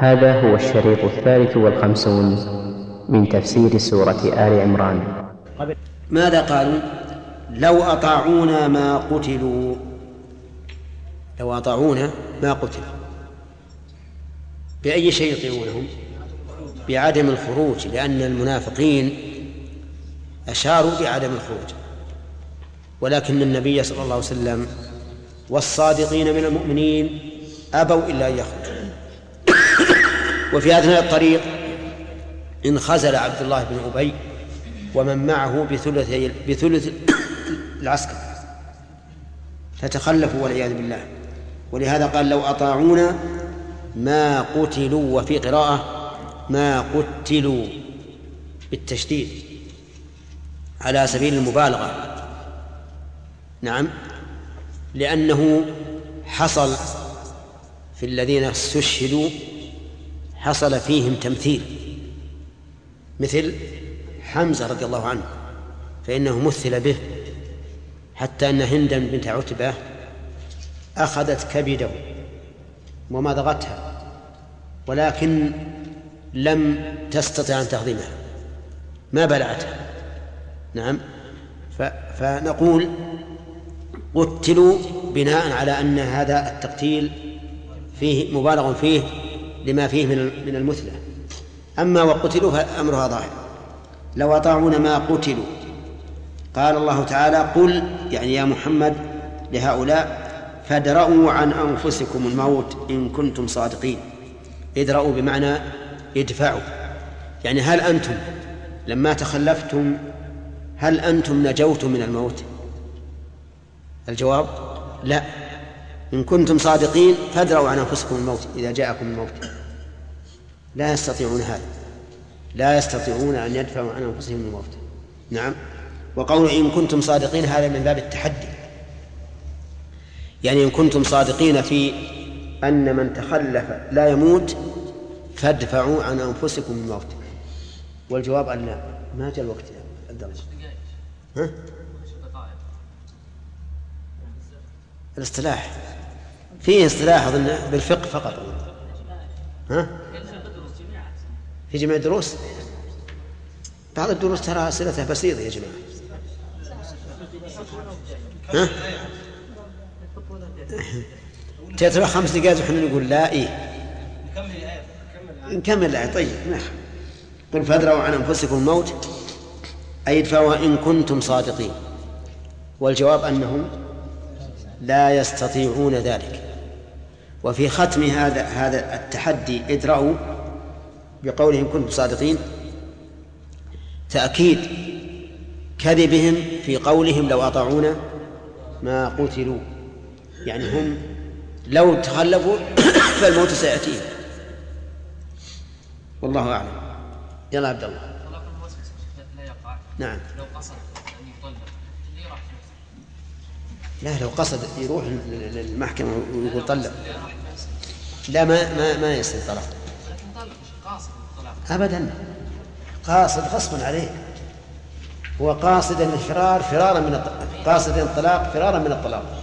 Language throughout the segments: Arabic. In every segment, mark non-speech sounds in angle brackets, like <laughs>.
هذا هو الشريط الثالث والخمسون من تفسير سورة آل عمران. ماذا قالوا؟ لو أطاعونا ما قتلوا. لو أطاعونا ما قتلوا. بأي شيء يطيعونهم بعدم الخروج لأن المنافقين أشاروا بعدم الخروج. ولكن النبي صلى الله عليه وسلم والصادقين من المؤمنين أبوا إلا أن يخرجوا. وفي أثناء الطريق انخزل عبد الله بن أبي ومن معه بثلث بثلث العسكر. فتخلفوا والعياذ بالله. ولهذا قال لو أطاعونا ما قتلوا وفي قراءة ما قتلوا بالتشديد على سبيل المبالغة. نعم. لأنه حصل في الذين استشهدوا حصل فيهم تمثيل. مثل حمزة رضي الله عنه فإنه مثل به حتى أن هندا بنت عتبة أخذت كبده ومضغتها ولكن لم تستطع أن تهضمها ما بلعتها. نعم. فنقول قتلوا بناء على أن هذا التقتيل فيه مبالغ فيه لما فيه من من المثلى. أما وقتلوا فأمرها ظاهر. لو أطاعون ما قتلوا. قال الله تعالى قل يعني يا محمد لهؤلاء فادرأوا عن أنفسكم الموت إن كنتم صادقين. ادرأوا بمعنى ادفعوا. يعني هل أنتم لما تخلفتم هل أنتم نجوتم من الموت؟ الجواب لا. إن كنتم صادقين فادروا عن أنفسكم الموت إذا جاءكم الموت. لا يستطيعون هذا. لا يستطيعون أن يدفعوا عن أنفسهم الموت. نعم. وقول إن كنتم صادقين هذا من باب التحدي. يعني إن كنتم صادقين في أن من تخلف لا يموت فادفعوا عن أنفسكم الموت. والجواب أن لا. ما جاء الوقت الدرجة ها؟ الاصطلاح. فيه اصطلاح أظن بالفقه فقط. ها؟ في جميع الدروس؟ بعض الدروس ترى أسئلتها بسيطة يا جماعة. ها؟ تتبع خمس دقائق وحنا نقول لا إيه. نكمل الآية. طيب نعم. قل فادروا عن أنفسكم الموت أي ادفعوا إن كنتم صادقين. والجواب أنهم لا يستطيعون ذلك. وفي ختم هذا هذا التحدي ادرأوا بقولهم كنتم صادقين. تأكيد كذبهم في قولهم لو أطاعونا ما قتلوا. يعني هم لو تخلفوا <coughs> فالموت سيأتيهم والله أعلم. يلا عبد الله. نعم. لو قصد أن يطلق لا لو قصد يروح للمحكمة ويقول طلق. لا ما ما ما يصير طلاق. أبدا. قاصد غصبا عليه. هو قاصد الفرار فرارا من الطلاق قاصد الطلاق فرارا من الطلاق.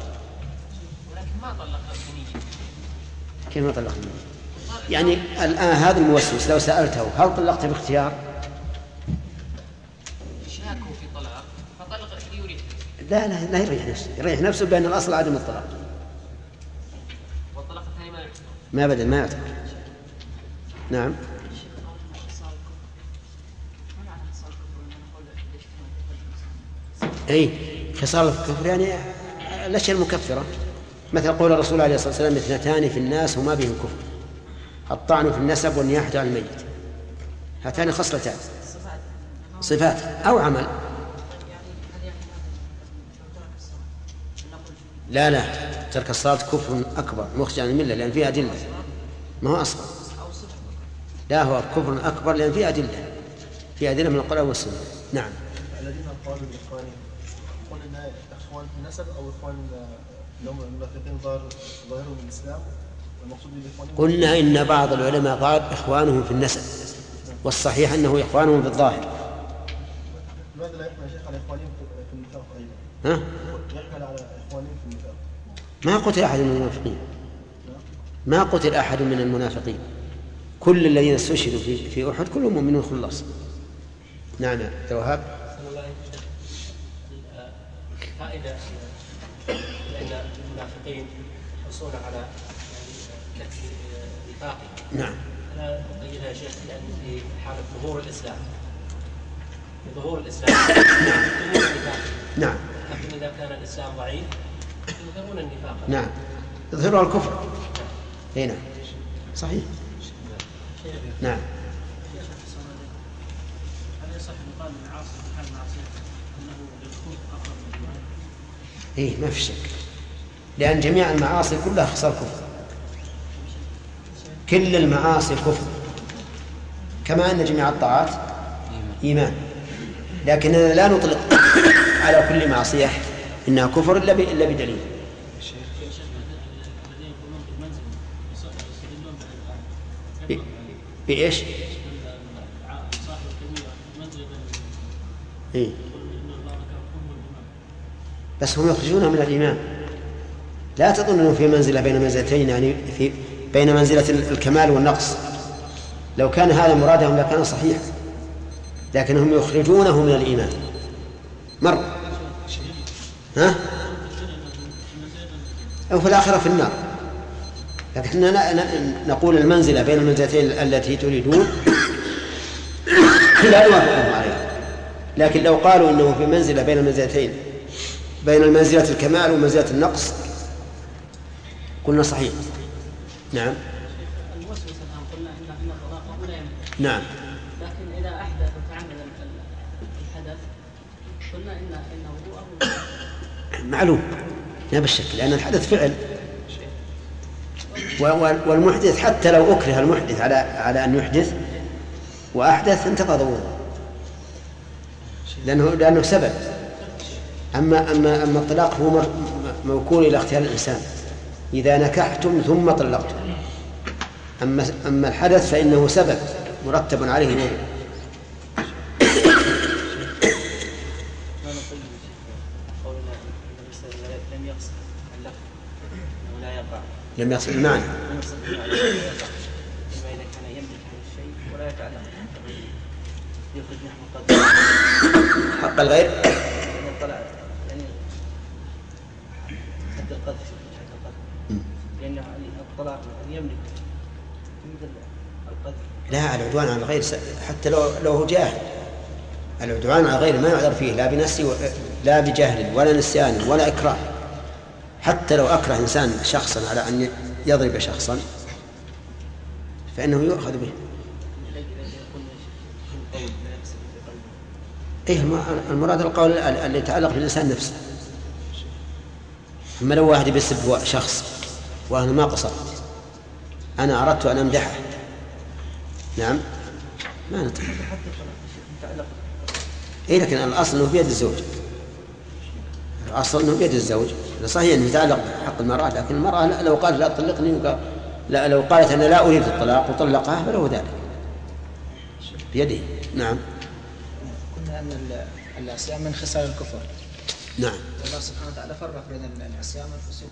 ولكن ما طلق كيف ما طلق يعني الآن هذا الموسوس لو سألته هل طلقت باختيار؟ شاكوا في طلاق فطلق يريد لا لا لا يريح نفسه يريح نفسه بأن الأصل عدم الطلاق. والطلاق الثاني ما ما أبدا ما يعتبر. نعم. أي خصال الكفر يعني الأشياء المكفرة. مثل قول الرسول عليه الصلاة والسلام اثنتان في الناس وما بهم كفر. الطعن في النسب والنياحة عن الميت. هاتان خصلتان. صفات. أو عمل. لا لا ترك الصلاة كفر أكبر مخرج عن الملة لأن فيها أدلة. ما هو أصغر لا هو كفر أكبر لأن فيه أدلة. في أدلة من القرآن والسنة. نعم. الذين قالوا لإخوانهم قلنا إخوان في النسب أو إخوان لهم المنافقين ظاهرهم الإسلام قلنا إن بعض العلماء قال إخوانهم في النسب والصحيح أنه إخوانهم في الظاهر. لماذا لا يحمل شيخ على إخوانهم في النفاق أيضا؟ ها؟ يحمل على إخوانهم في النفاق ما قتل أحد من المنافقين. ما قتل أحد من المنافقين. كل الذين استشهدوا في في أحد كلهم مؤمنون خلص نعم يا وهاب فائده لأن المنافقين يحرصون على يعني نفاق نعم. أنا اقيدها يا شيخ لأن في حالة ظهور الإسلام في ظهور الإسلام نعم. لكن إذا كان الإسلام ضعيف يظهرون النفاق. نعم. يظهرون الكفر. اي نعم. صحيح. نعم. إيه ما في شك. لأن جميع المعاصي كلها خصال كفر. كل المعاصي كفر. كما أن جميع الطاعات إيمان. لكننا لا نطلق على كل معصية. إنها كفر إلا إلا بدليل. بإيش؟ إيه؟ بس هم يخرجونه من الإيمان. لا تظن أنه في منزلة بين منزلتين يعني في بين منزلة الكمال والنقص. لو كان هذا مرادهم لكان صحيحا لكنهم يخرجونه من الإيمان. مر. ها؟ أو في الآخرة في النار. لكننا نقول المنزلة بين المنزلتين التي تريدون لا نوافقهم عليها لكن لو قالوا إنه في منزلة بين المنزلتين بين منزلة الكمال ومنزلة النقص قلنا صحيح. نعم. نعم لكن إذا أحدث وتعمد الحدث قلنا إن إنه معلوم. لا بالشك لأن الحدث فعل. والمحدث حتى لو أكره المحدث على على أن يحدث وأحدث انتقض وضوءه لأنه لأنه سبب. أما أما أما الطلاق هو موكول إلى اختيار الإنسان. إذا نكحتم ثم طلقتم. أما أما الحدث فإنه سبب مرتب عليه وضوء لم يصل. المعنى حق الغير القذف القذف لأن الطلاق يملك القذف لا العدوان على الغير حتى لو لو هو جاهل. العدوان على الغير ما يعذر فيه لا بنفسه لا بجهل ولا نسيان ولا إكراه. حتى لو أكره إنسان شخصا على أن يضرب شخصا فإنه يؤخذ به. إيه المراد القول اللي يتعلق بالإنسان نفسه. أما لو واحد بيسب شخص وأنا ما قصرت أنا أردت أن أمدحه. نعم. ما نطلق إيه لكن الأصل أنه بيد الزوج. الأصل أنه بيد الزوج. صحيح أنه يتعلق بحق المرأة لكن المرأة لو قالت لا تطلقني لا لو قالت أنا لا أريد الطلاق وطلقها فله ذلك. بيده. نعم. قلنا أن العصيان من خصال الكفر. نعم. الله سبحانه وتعالى فرق بين العصيان والفسوق.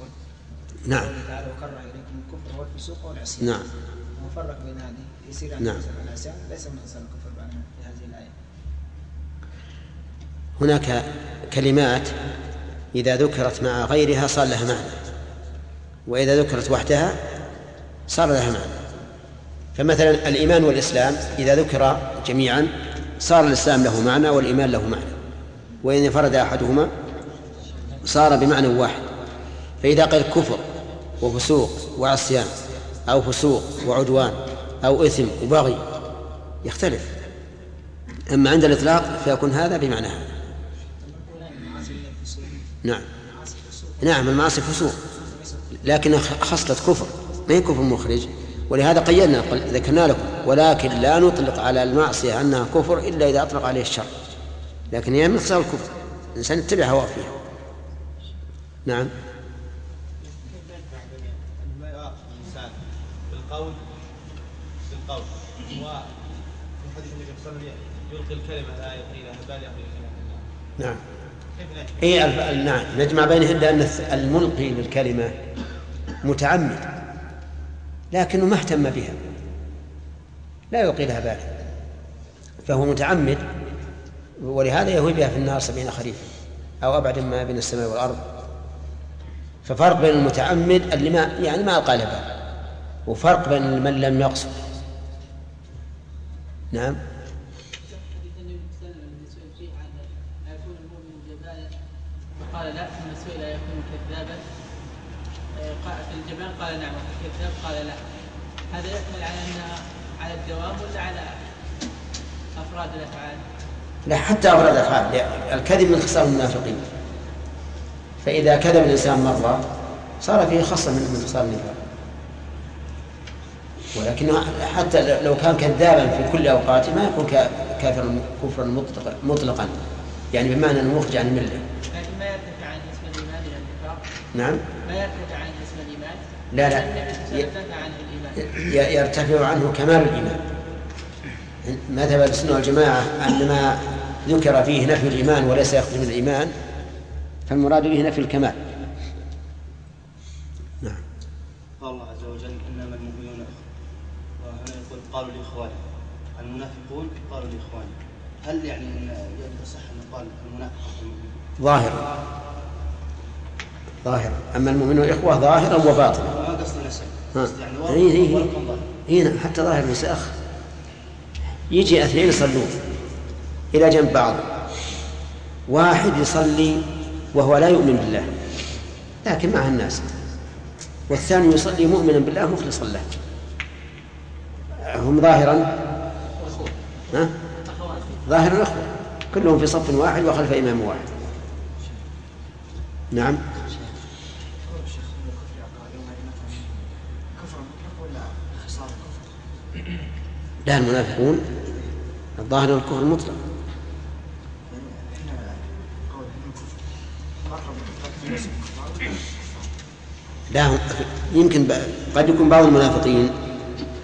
نعم. تعالى وكره إليكم الكفر والفسوق والعصيان. نعم. وفرق بين هذه. يصير نعم. العصيان ليس من خصال الكفر في هذه الآية. هناك كلمات إذا ذكرت مع غيرها صار لها معنى. وإذا ذكرت وحدها صار لها معنى. فمثلا الإيمان والإسلام إذا ذكر جميعا صار الإسلام له معنى والإيمان له معنى. وإن انفرد أحدهما صار بمعنى واحد. فإذا قال كفر وفسوق وعصيان أو فسوق وعدوان أو إثم وبغي يختلف. أما عند الإطلاق فيكون هذا بمعنى هذا. نعم. نعم المعاصي فسوق. لكن خصلة كفر. ما هي كفر مخرج؟ ولهذا قيدنا ذكرنا لكم ولكن لا نطلق على المعصية أنها كفر إلا إذا أطلق عليه الشر لكن هي من خصال الكفر. الإنسان يتبع هواه فيها. نعم. بالقول بالقول النبي صلى الله عليه وسلم يلقي الكلمة لا يلقي نعم. اي نعم. نجمع بينهن لأن الملقي للكلمة متعمد لكنه ما اهتم بها لا يلقي لها بالا فهو متعمد ولهذا يهوي بها في النار سبعين خريفا أو أبعد ما بين السماء والأرض. ففرق بين المتعمد اللي ما يعني ما ألقى لها بال وفرق بين من لم يقصد. نعم. قال لا ثم سئل يكون كذابا. في الجمال قال نعم وفي الكذاب قال لا. هذا يحمل على أن على الدوام ولا على أفراد الأفعال؟ لا حتى أفراد الأفعال. الكذب من خصال المنافقين. فإذا كذب الإنسان مرة صار فيه خصله من خصال النفاق. ولكن حتى لو كان كذابا في كل أوقاته ما يكون كافرا كفرا مطلقا. يعني بمعنى انه مخرج عن الملة. نعم. ما يرتفع عن اسم الإيمان؟ لا لا. يرتفع عنه كمال الإيمان. مذهب السنة والجماعة أن ما ذكر فيه نفي الإيمان وليس يخرج من الإيمان فالمراد به نفي الكمال. نعم. قال الله عز وجل إنما المؤمنون وهنا يقول قالوا لإخوانهم. المنافقون قالوا لإخوانهم. هل يعني يصح أن يقال المنافق ظاهر. ظاهرا. أما المؤمنون إخوة ظاهرا وباطنا. يعني هي هي هي حتى ظاهر نساخ يجي اثنين يصلون. إلى جنب بعض. واحد يصلي وهو لا يؤمن بالله. لكن مع الناس. والثاني يصلي مؤمنا بالله مخلصا له. هم ظاهرا؟ ها؟ ظاهرا اخوه كلهم في صف واحد وخلف إمام واحد. نعم. لا المنافقون الظاهر الكفر المطلق. لا يمكن قد يكون بعض المنافقين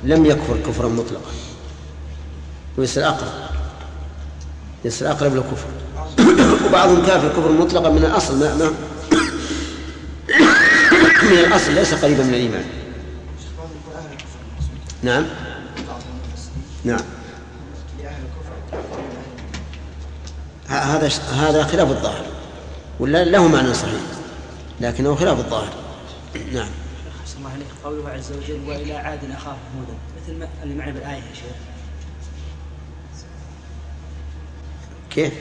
لم يكفر كفرا مطلقا. ويصير أقرب. يصير أقرب للكفر. وبعضهم كافر كفر مطلقا من الأصل ما, ما من الأصل ليس قريبا من الإيمان. نعم. نعم. هذا هذا خلاف الظاهر. ولا له معنى صحيح لكنه خلاف الظاهر. نعم. الله عليك قوله عز وجل والى عاد اخاهم هودا مثل ما اللي معنا بالايه يا شيخ كيف؟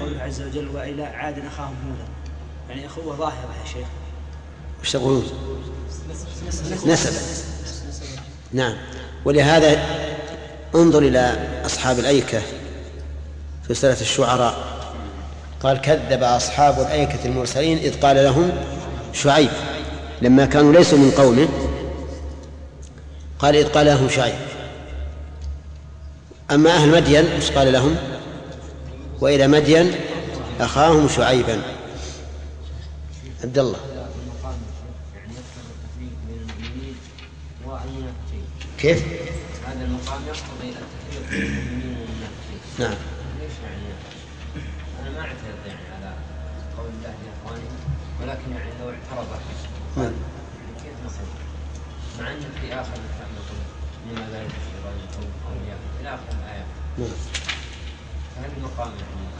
قوله عز وجل والى عاد اخاهم هودا يعني اخوه ظاهره يا شيخ وش تقولون؟ نسبا نعم. ولهذا انظر إلى أصحاب الأيكة في سورة الشعراء. قال كذب أصحاب الأيكة المرسلين إذ قال لهم شعيب لما كانوا ليسوا من قومه قال إذ قال لهم شعيب. أما أهل مدين إيش قال لهم؟ وإلى مدين أخاهم شعيبا. عبد الله. كيف؟ نعم. ليش يعني أنا ما أعترض يعني على قول الله يا أخواني ولكن يعني لو اعترض نعم. يعني كيف نصل؟ مع أن في آخر مما لا أولياء إلى آخر الآية. نعم. فهل المقام يعني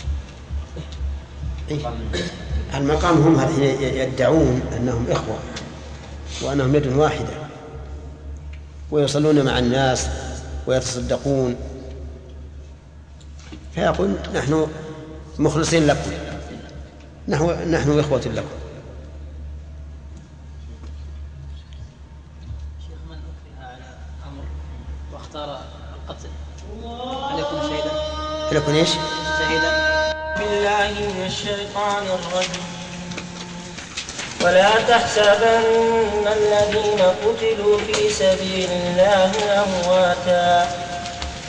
إيه؟ المقام هم يدعون أنهم إخوة وأنهم يد واحدة ويصلون مع الناس ويتصدقون فيقول نحن مخلصين لكم. نحن نحن إخوة لكم. شيخ من أكره على أمر واختار القتل؟ هل يكون شهيدا؟ هل يكون إيش؟ شهيدا. بالله من الشيطان الرجيم. ولا تحسبن الذين قتلوا في سبيل الله أمواتا.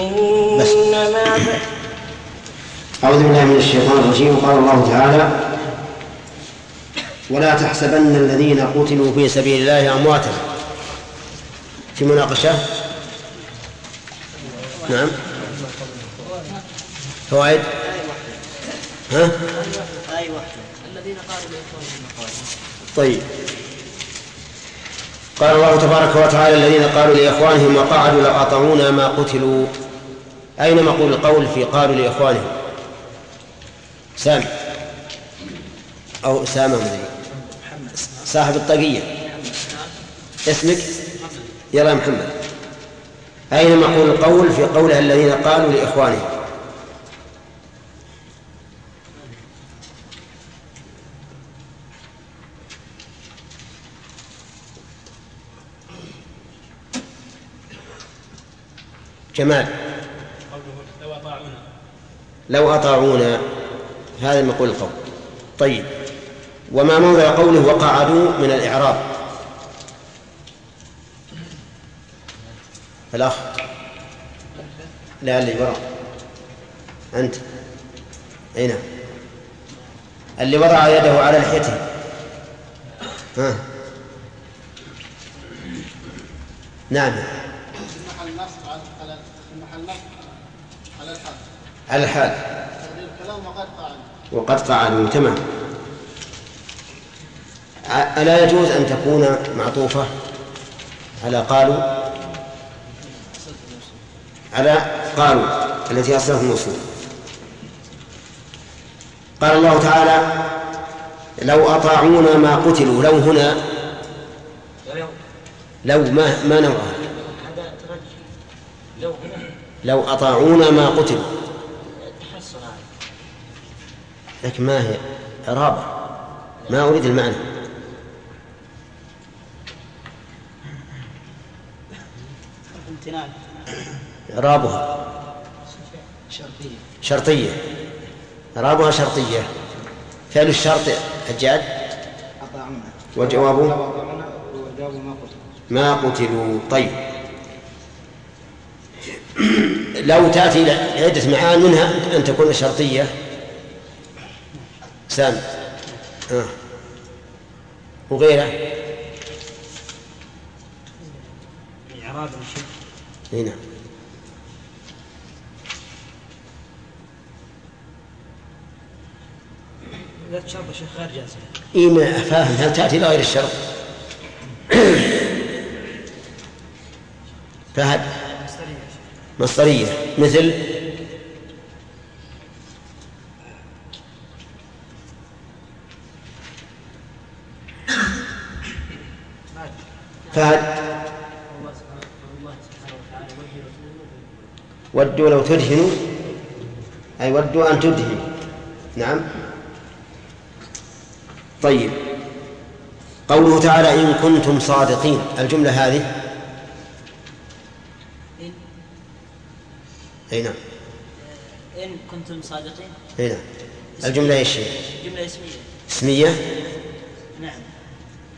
إنما أعوذ بالله من الشيطان الرجيم. قال الله تعالى ولا تحسبن الذين قتلوا في سبيل الله أمواتا. في مناقشة؟ نعم. فوائد؟ ها؟ طيب. قال الله تبارك وتعالى الذين قالوا لإخوانهم وقعدوا لو أطعونا ما قتلوا. أين مقول القول في قالوا لإخوانهم سام. أو أسامة مدري صاحب الطاقية. اسمك؟ يلا محمد. أين مقول القول في قولها الذين قالوا لإخوانهم جمال. لو أطاعونا. هذا مقول القول طيب. وما موضع قوله وقعدوا من الإعراب. الأخ. لا اللي وراء أنت. أين. اللي وضع يده على لحيته. ها. نعم. على الحال وقد قعدوا تمام. ألا يجوز أن تكون معطوفة؟ على قالوا؟ على قالوا التي أصلها الموصول؟ قال الله تعالى لو أطاعونا ما قتلوا لو هنا. لو ما ما نوعها؟ لو أطاعونا ما قتلوا. لكن ما هي؟ إعرابة ما أريد المعنى. إعرابها شرطية. شرطية. إعرابها شرطية. فعل الشرط حجاج وجوابه؟ ما قتلوا. طيب. لو تأتي عدة معان منها أن تكون شرطية. سام آه. وغيره؟ إعراب شيء. نعم. لا تشرط شيخ غير جازم إي ما فاهم هل تأتي لغير الشرط فهد. مصدرية. مثل؟ فهد. ودوا لو تدهنوا. أي ودوا أن تدهنوا نعم. طيب. قوله تعالى إن كنتم صادقين. الجملة هذه. أي نعم. إن كنتم صادقين. أي نعم. الجملة إيش هي؟ جملة اسمية. اسمية؟ نعم.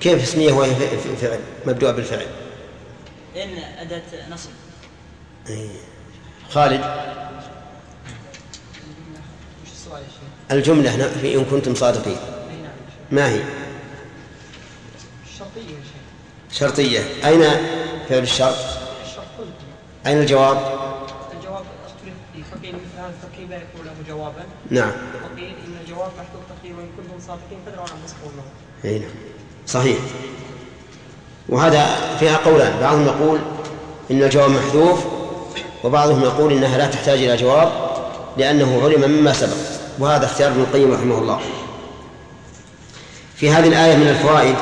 كيف اسمية وهي فعل مبدوء بالفعل؟ إن أداة نصب أي. خالد الجملة في إن كنتم صادقين ما هي؟ شرطية شرطية أين فعل الشرط؟ أين الجواب؟ الجواب فقيل مثل هذا التركيب لا يكون له جوابا نعم وقيل إن الجواب محذوف تقدير وإن كنتم صادقين فادروا عن مسكون أي نعم صحيح. وهذا فيها قولان. بعضهم يقول إن الجواب محذوف وبعضهم يقول إنها لا تحتاج إلى جواب لأنه علم مما سبق. وهذا اختيار ابن القيم رحمه الله. في هذه الآية من الفوائد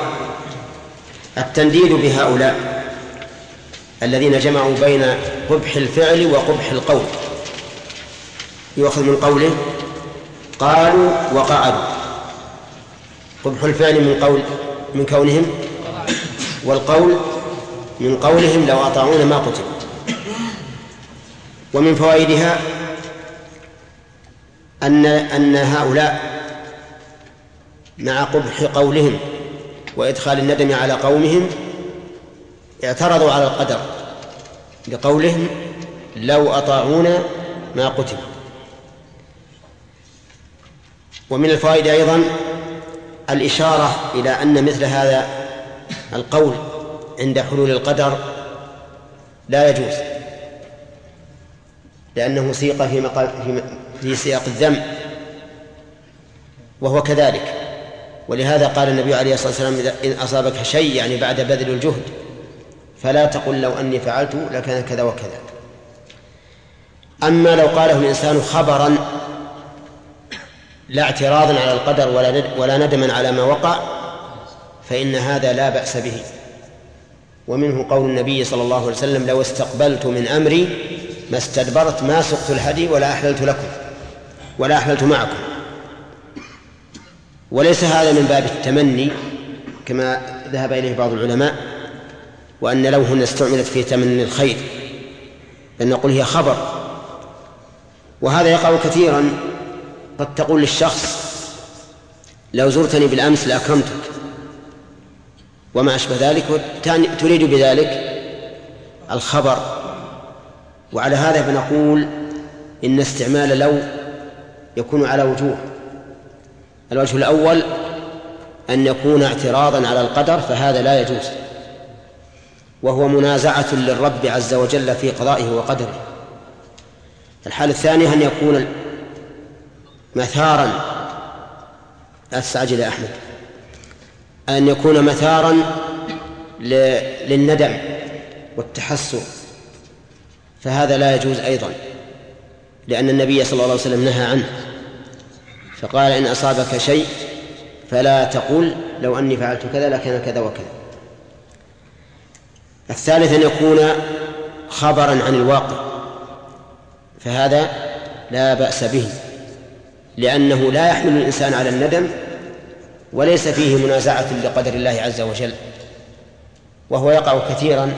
التنديد بهؤلاء الذين جمعوا بين قبح الفعل وقبح القول. يؤخذ من قوله قالوا وقعدوا. قبح الفعل من قول من كونهم والقول من قولهم لو أطاعونا ما قتلوا. ومن فوائدها أن أن هؤلاء مع قبح قولهم وإدخال الندم على قومهم اعترضوا على القدر لقولهم لو أطاعونا ما قتلوا. ومن الفوائد أيضا الإشارة إلى أن مثل هذا القول عند حلول القدر لا يجوز لأنه سيق في, مقال في, سياق الذم وهو كذلك. ولهذا قال النبي عليه الصلاة والسلام إن أصابك شيء يعني بعد بذل الجهد فلا تقل لو أني فعلت لكان كذا وكذا. أما لو قاله الإنسان خبرا لا اعتراضا على القدر ولا ولا ندما على ما وقع فإن هذا لا بأس به. ومنه قول النبي صلى الله عليه وسلم لو استقبلت من أمري ما استدبرت ما سقت الهدي ولا أحللت لكم ولا أحللت معكم. وليس هذا من باب التمني كما ذهب إليه بعض العلماء وأن لو هنا استعملت في تمني الخير بل نقول هي خبر. وهذا يقع كثيرا قد تقول للشخص لو زرتني بالأمس لأكرمتك. وما أشبه ذلك تريد بذلك الخبر. وعلى هذا فنقول إن استعمال لو يكون على وجوه. الوجه الأول أن يكون اعتراضا على القدر فهذا لا يجوز. وهو منازعة للرب عز وجل في قضائه وقدره. الحالة الثانية أن يكون مثارا. أستعجل يا أحمد. أن يكون مثارا للندم والتحسر. فهذا لا يجوز أيضا لأن النبي صلى الله عليه وسلم نهى عنه. فقال إن أصابك شيء فلا تقل لو أني فعلت كذا لكان كذا وكذا. الثالث أن يكون خبرا عن الواقع فهذا لا بأس به. لأنه لا يحمل الإنسان على الندم وليس فيه منازعة لقدر الله عز وجل وهو يقع كثيرا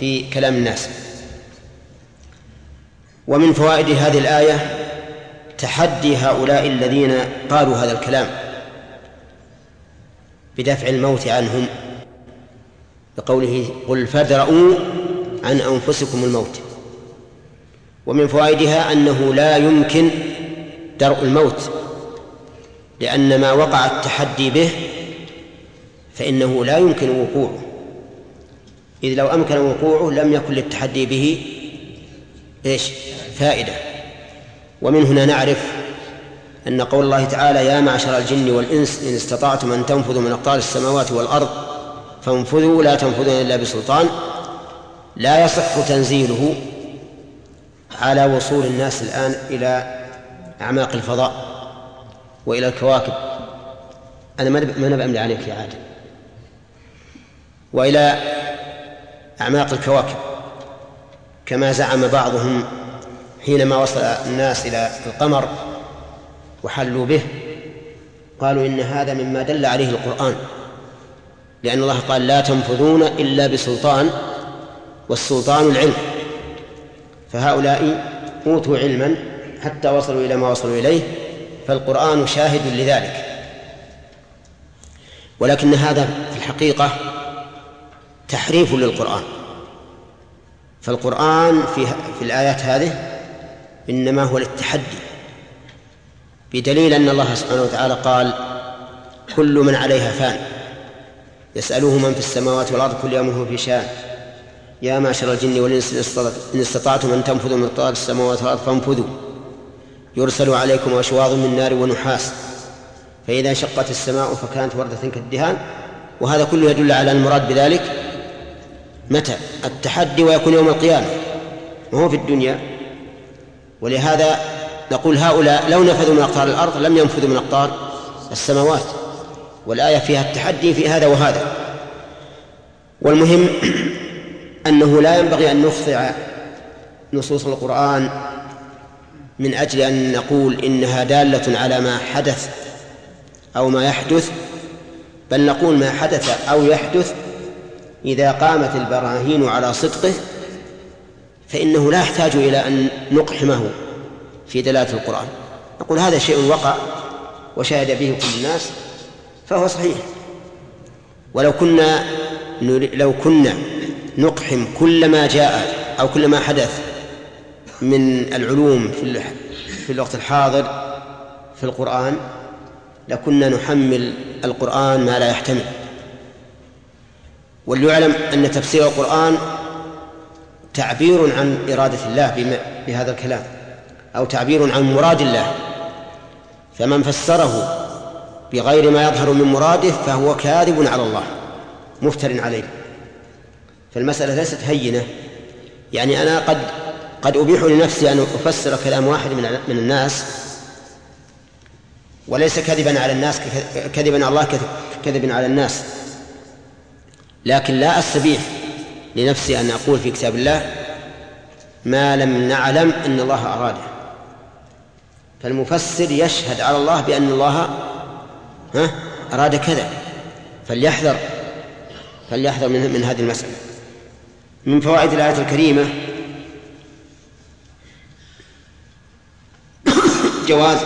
في كلام الناس. ومن فوائد هذه الآية تحدي هؤلاء الذين قالوا هذا الكلام بدفع الموت عنهم بقوله قل فادرؤوا عن أنفسكم الموت. ومن فوائدها أنه لا يمكن درء الموت لأن ما وقع التحدي به فإنه لا يمكن وقوعه. إذ لو أمكن وقوعه لم يكن للتحدي به إيش؟ فائدة. ومن هنا نعرف أن قول الله تعالى يا معشر الجن والإنس إن استطعتم أن تنفذوا من أقطار السماوات والأرض فانفذوا لا تنفذون إلا بسلطان لا يصح تنزيله على وصول الناس الآن إلى أعماق الفضاء وإلى الكواكب. أنا ما نبى أملي عليك يا عادل. وإلى أعماق الكواكب. كما زعم بعضهم حينما وصل الناس إلى القمر وحلوا به قالوا إن هذا مما دل عليه القرآن. لأن الله قال لا تنفذون إلا بسلطان والسلطان العلم. فهؤلاء أوتوا علما حتى وصلوا إلى ما وصلوا إليه فالقرآن شاهد لذلك. ولكن هذا في الحقيقة تحريف للقرآن. فالقرآن في في الآيات هذه إنما هو للتحدي بدليل أن الله سبحانه وتعالى قال كل من عليها فان يسأله من في السماوات والأرض كل يوم هو في شان. يا معشر الجن والإنس إن استطعتم أن تنفذوا من طار السماوات والأرض فانفذوا. يرسل عليكم أشواظ من نار ونحاس. فإذا شقت السماء فكانت وردة كالدهان وهذا كله يدل على المراد بذلك متى؟ التحدي ويكون يوم القيامة. وهو في الدنيا؟ ولهذا نقول هؤلاء لو نفذوا من أقطار الأرض لم ينفذوا من أقطار السماوات. والآية فيها التحدي في هذا وهذا. والمهم <clears throat> أنه لا ينبغي أن نخضع نصوص القرآن من أجل أن نقول إنها دالة على ما حدث أو ما يحدث بل نقول ما حدث أو يحدث إذا قامت البراهين على صدقه فإنه لا يحتاج إلى أن نقحمه في دلالة القرآن. نقول هذا شيء وقع وشهد به كل الناس فهو صحيح. ولو كنا لو كنا نقحم كل ما جاء أو كل ما حدث من العلوم في في الوقت الحاضر في القرآن لكنا نحمل القرآن ما لا يحتمل. وليعلم أن تفسير القرآن تعبير عن إرادة الله بهذا الكلام أو تعبير عن مراد الله. فمن فسره بغير ما يظهر من مراده فهو كاذب على الله مفتر عليه. فالمسألة ليست هينة. يعني أنا قد قد أبيح لنفسي أن أفسر كلام واحد من من الناس وليس كذبا على الناس كذبا على الله كذبا على الناس. لكن لا أستبيح لنفسي أن أقول في كتاب الله ما لم نعلم أن الله أراده. فالمفسر يشهد على الله بأن الله ها أراد كذا. فليحذر فليحذر من, من هذه المسألة. من فوائد الآية الكريمة جواز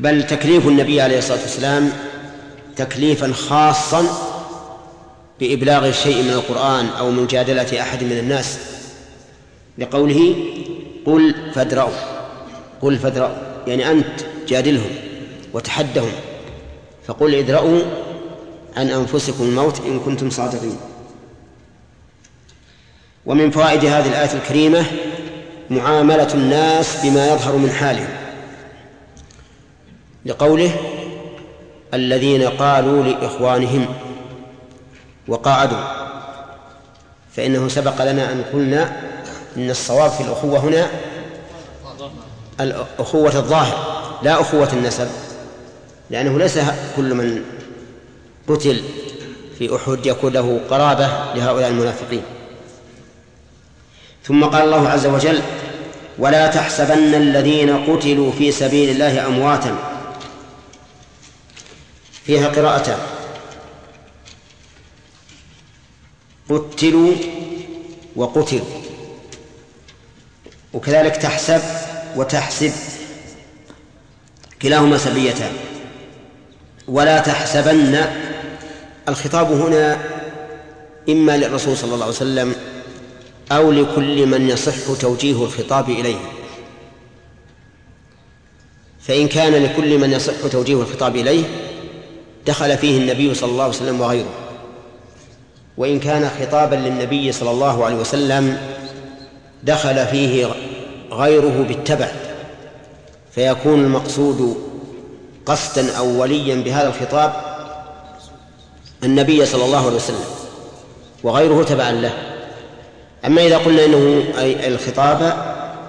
بل تكليف النبي عليه الصلاة والسلام تكليفا خاصا بإبلاغ شيء من القرآن أو مجادلة أحد من الناس لقوله قل فادرأوا قل فادرأوا يعني أنت جادلهم وتحدهم فقل ادرأوا عن أنفسكم الموت إن كنتم صادقين. ومن فوائد هذه الآية الكريمة معاملة الناس بما يظهر من حالهم. لقوله الذين قالوا لإخوانهم وقاعدوا. فإنه سبق لنا أن قلنا إن الصواب في الأخوة هنا الأخوة الظاهر لا أخوة النسب. لأنه ليس كل من قتل في أحد يكون له قرابة لهؤلاء المنافقين. ثم قال الله عز وجل ولا تحسبن الذين قتلوا في سبيل الله أمواتا. فيها قراءتان. قتلوا وقتلوا. وكذلك تحسب وتحسب. كلاهما سبيتان. ولا تحسبن. الخطاب هنا إما للرسول صلى الله عليه وسلم أو لكل من يصح توجيه الخطاب إليه. فإن كان لكل من يصح توجيه الخطاب إليه دخل فيه النبي صلى الله عليه وسلم وغيره. وإن كان خطابا للنبي صلى الله عليه وسلم دخل فيه غيره بالتبع. فيكون المقصود قصدا أوليا بهذا الخطاب النبي صلى الله عليه وسلم وغيره تبعا له. أما إذا قلنا إنه أي الخطاب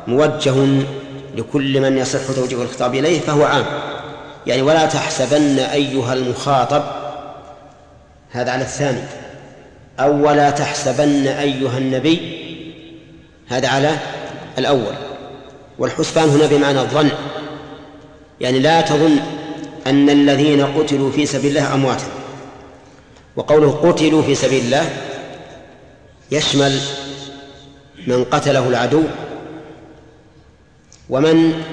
موجه لكل من يصح توجيه الخطاب إليه فهو عام. يعني ولا تحسبن أيها المخاطب هذا على الثاني أو ولا تحسبن أيها النبي هذا على الأول. والحسبان هنا بمعنى الظن يعني لا تظن أن الذين قتلوا في سبيل الله أمواتا. وقوله قتلوا في سبيل الله يشمل من قتله العدو. ومن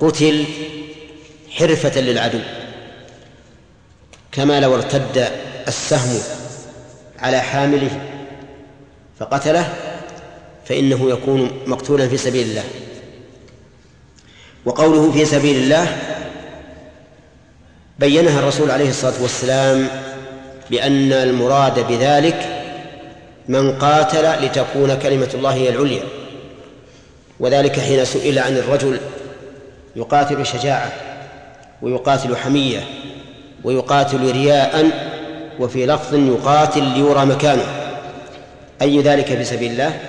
قتل حرفة للعدو. كما لو ارتد السهم على حامله فقتله فإنه يكون مقتولا في سبيل الله. وقوله في سبيل الله بينها الرسول عليه الصلاة والسلام بأن المراد بذلك من قاتل لتكون كلمة الله هي العليا. وذلك حين سئل عن الرجل يقاتل شجاعة ويقاتل حمية ويقاتل رياء وفي لفظ يقاتل ليرى مكانه. أي ذلك في سبيل الله؟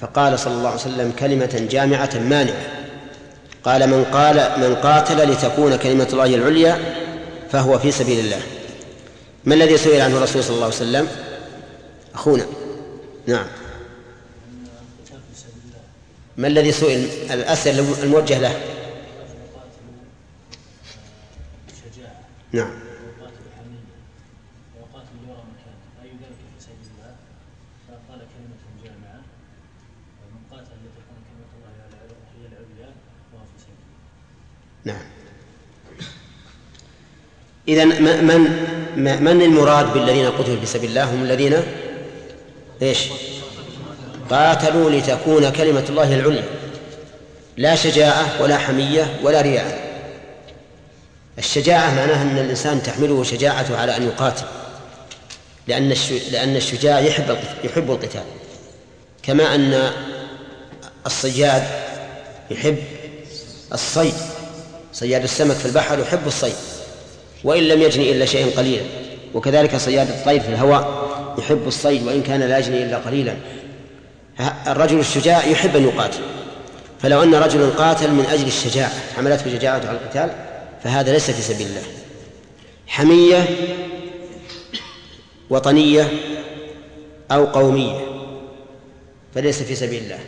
فقال صلى الله عليه وسلم كلمة جامعة مانعة. قال من قال من قاتل لتكون كلمة الله العليا فهو في سبيل الله. ما الذي سئل عنه الرسول صلى الله عليه وسلم؟ أخونا. نعم. ما الذي سئل؟ الأسئلة الموجه له. نعم. نعم. إذا من من المراد بالذين قتلوا في سبيل الله؟ هم الذين إيش؟ قاتلوا لتكون كلمة الله العليا. لا شجاعة ولا حمية ولا رياء. الشجاعة معناها أن الإنسان تحمله شجاعته على أن يقاتل. لأن لأن الشجاع يحب يحب القتال. كما أن الصياد يحب الصيد. صياد السمك في البحر يحب الصيد. وإن لم يجني إلا شيئا قليلا. وكذلك صياد الطير في الهواء يحب الصيد وإن كان لا يجني إلا قليلا. الرجل الشجاع يحب أن يقاتل. فلو أن رجلا قاتل من أجل الشجاعة حملته شجاعته على القتال فهذا ليس في سبيل الله. حمية وطنية أو قومية فليس في سبيل الله.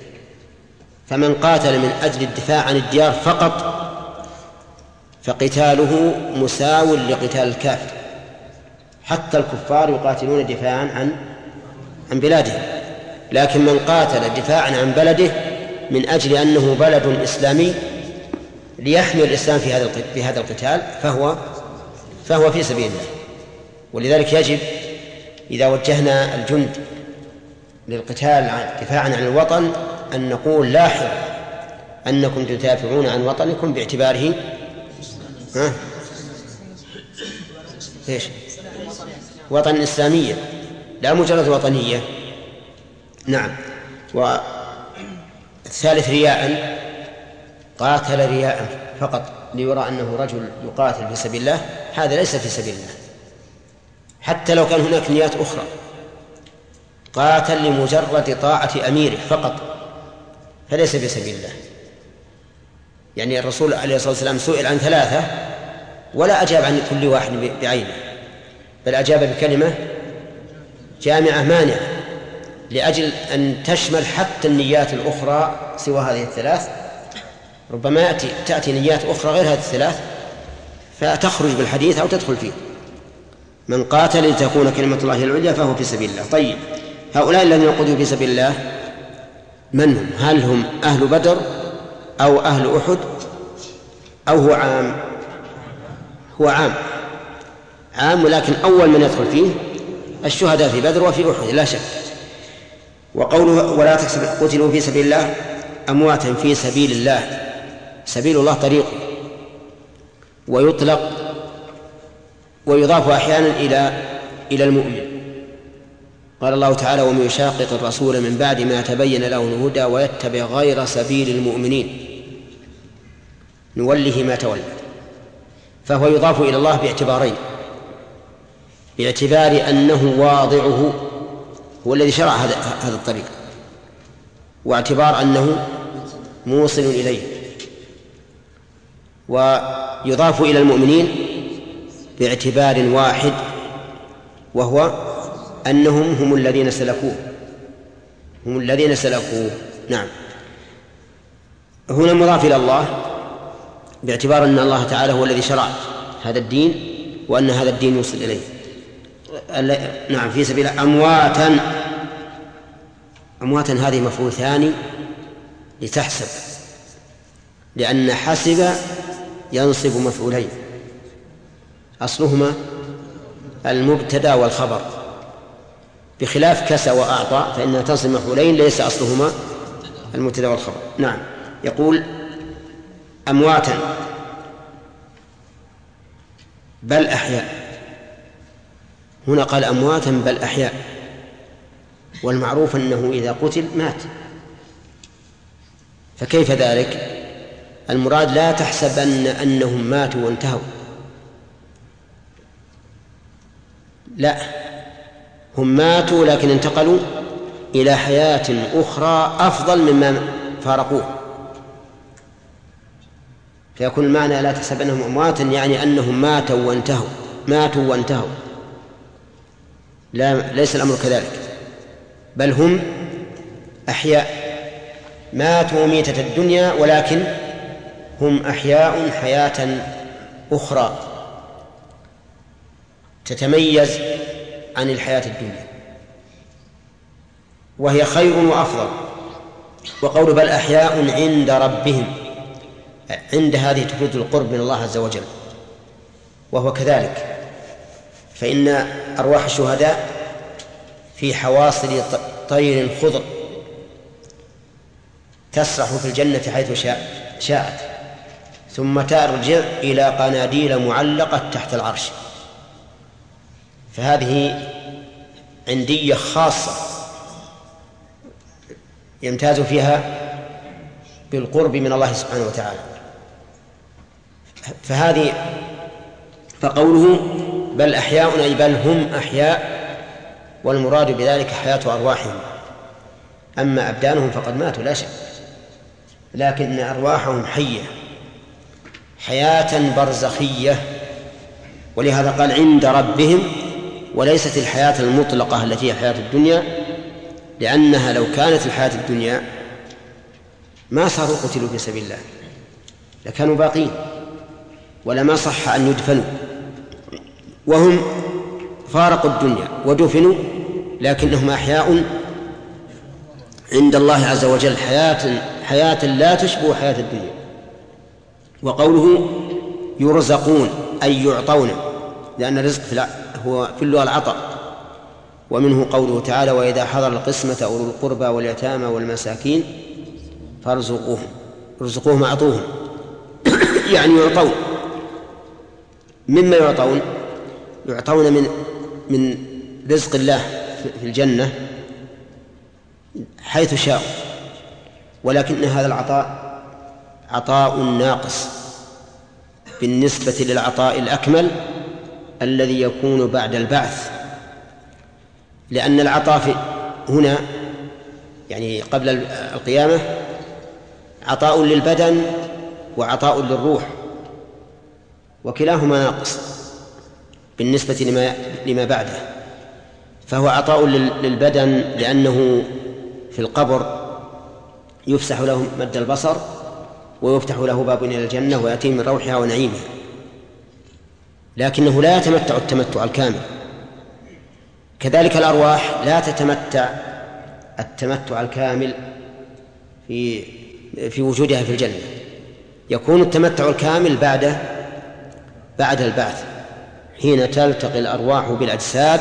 فمن قاتل من أجل الدفاع عن الديار فقط فقتاله مساو لقتال الكافر. حتى الكفار يقاتلون دفاعا عن عن بلادهم لكن من قاتل دفاعا عن بلده من أجل أنه بلد إسلامي ليحمي الإسلام في هذا في هذا القتال فهو فهو في سبيل الله ولذلك يجب إذا وجهنا الجند للقتال دفاعا عن الوطن أن نقول لاحظ أنكم تدافعون عن وطنكم باعتباره ها؟ إيش؟ وطن إسلامية. لا مجرد وطنية. نعم. والثالث رياء. قاتل رياء فقط ليرى أنه رجل يقاتل في سبيل الله. هذا ليس في سبيل الله. حتى لو كان هناك نيات أخرى. قاتل لمجرد طاعة أميره فقط. فليس في سبيل الله. يعني الرسول عليه الصلاة والسلام سئل عن ثلاثة ولا أجاب عن كل واحد بعينه. بل أجاب بكلمة جامعة مانعة لأجل أن تشمل حتى النيات الأخرى سوى هذه الثلاث. ربما يأتي تأتي نيات أخرى غير هذه الثلاث فتخرج بالحديث أو تدخل فيه. من قاتل لتكون كلمة الله العليا فهو في سبيل الله. طيب هؤلاء الذين قتلوا في سبيل الله من هم؟ هل هم أهل بدر أو أهل أحد أو هو عام؟ هو عام. عام ولكن أول من يدخل فيه الشهداء في بدر وفي أحد لا شك. وقوله ولا تحسب قتلوا في سبيل الله أمواتا في سبيل الله. سبيل الله طريق. ويطلق ويضاف أحيانا إلى إلى المؤمن. قال الله تعالى ومن يشاقق الرسول من بعد ما تبين له الهدى ويتبع غير سبيل المؤمنين. نوله ما تولى. فهو يضاف إلى الله باعتبارين. باعتبار أنه واضعه هو الذي شرع هذا هذا الطريق واعتبار أنه موصل إليه ويضاف إلى المؤمنين باعتبار واحد وهو أنهم هم الذين سلكوه هم الذين سلكوه. نعم. هنا مضاف إلى الله باعتبار أن الله تعالى هو الذي شرع هذا الدين وأن هذا الدين يوصل إليه. نعم في سبيل أمواتا. أمواتا هذه مفعول ثاني لتحسب لأن حسب ينصب مفعولين. أصلهما المبتدأ والخبر. بخلاف كسى وأعطى فإنها تنصب مفعولين ليس أصلهما المبتدأ والخبر. نعم. يقول أمواتا. بل أحياء. هنا قال أمواتا بل أحياء. والمعروف أنه إذا قتل مات. فكيف ذلك؟ المراد لا تحسبن أنهم ماتوا وانتهوا. لا. هم ماتوا لكن انتقلوا إلى حياة أخرى أفضل مما فارقوه. فيكون المعنى لا تحسبنهم أمواتا يعني أنهم ماتوا وانتهوا. ماتوا وانتهوا. لا ليس الأمر كذلك. بل هم أحياء. ماتوا ميتة الدنيا ولكن هم أحياء حياة أخرى تتميز عن الحياة الدنيا. وهي خير وأفضل. وقول بل أحياء عند ربهم عند هذه تفيد القرب من الله عز وجل. وهو كذلك. فإن أرواح الشهداء في حواصل طير خضر تسرح في الجنة حيث شاء شاءت. ثم ترجع إلى قناديل معلقة تحت العرش. فهذه عندية خاصة يمتاز فيها بالقرب من الله سبحانه وتعالى. فهذه فقوله بل أحياء أي بل هم أحياء والمراد بذلك حياة أرواحهم. أما أبدانهم فقد ماتوا لا شك. لكن أرواحهم حية حياة برزخية. ولهذا قال عند ربهم وليست الحياة المطلقة التي هي حياة الدنيا لأنها لو كانت الحياة الدنيا ما صاروا قتلوا في سبيل الله لكانوا باقين ولما صح أن يدفنوا. وهم فارقوا الدنيا ودفنوا لكنهم أحياء عند الله عز وجل حياة حياة لا تشبه حياة الدنيا. وقوله يرزقون أي يعطون لأن الرزق هو في اللغة العطاء ومنه قوله تعالى وإذا حضر القسمة أولو القربى واليتامى والمساكين فارزقوهم ارزقوهم أعطوهم <coughs> يعني يعطون مما يعطون. يعطون من من رزق الله في الجنة حيث شاء. ولكن هذا العطاء عطاء ناقص بالنسبة للعطاء الأكمل الذي يكون بعد البعث. لأن العطاء هنا يعني قبل القيامة عطاء للبدن وعطاء للروح وكلاهما ناقص. بالنسبة لما لما بعده. فهو عطاء للبدن لأنه في القبر يفسح له مد البصر ويفتح له باب إلى الجنة ويأتيه من روحها ونعيمها. لكنه لا يتمتع التمتع الكامل. كذلك الأرواح لا تتمتع التمتع الكامل في في وجودها في الجنة. يكون التمتع الكامل بعد بعد البعث. حين تلتقي الأرواح بالأجساد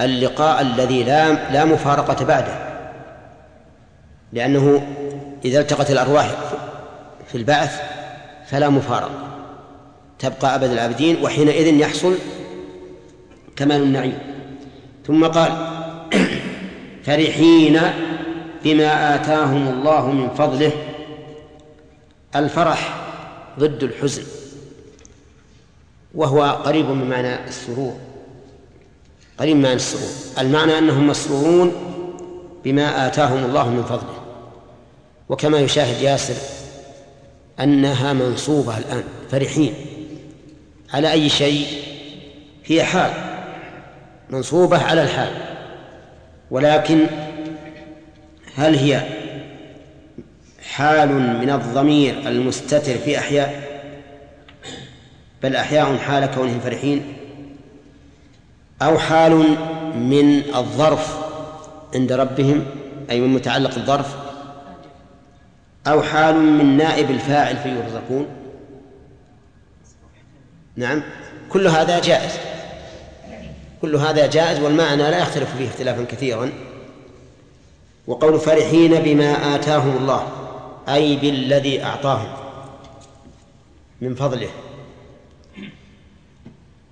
اللقاء الذي لا لا مفارقة بعده. لأنه إذا التقت الأرواح في البعث فلا مفارقة. تبقى أبد الآبدين وحينئذ يحصل كمال النعيم. ثم قال <coughs> فرحين بما آتاهم الله من فضله. الفرح ضد الحزن. وهو قريب من معنى السرور. قريب من معنى السرور. المعنى أنهم مسرورون بما آتاهم الله من فضله. وكما يشاهد ياسر أنها منصوبة الآن فرحين. على أي شيء؟ هي حال. منصوبة على الحال. ولكن هل هي حال من الضمير المستتر في أحياء؟ بل أحياء حال كونهم فرحين أو حال من الظرف عند ربهم أي من متعلق الظرف أو حال من نائب الفاعل فيرزقون نعم كل هذا جائز. كل هذا جائز والمعنى لا يختلف فيه اختلافا كثيرا. وقول فرحين بما آتاهم الله أي بالذي أعطاهم من فضله.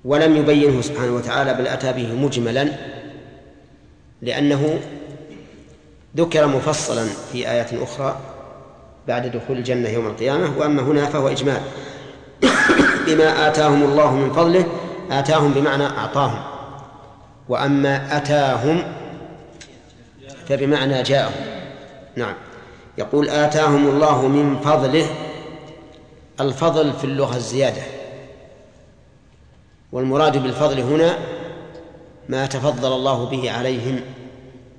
ولم يبينه سبحانه وتعالى بل أتى به مجملا لأنه ذكر مفصلا في آيات أخرى بعد دخول الجنة يوم القيامة وأما هنا فهو إجمال. <coughs> بما آتاهم الله من فضله آتاهم بمعنى أعطاهم. وأما أتاهم فبمعنى جاءهم. نعم. يقول آتاهم الله من فضله الفضل في اللغة الزيادة. والمراد بالفضل هنا ما تفضل الله به عليهم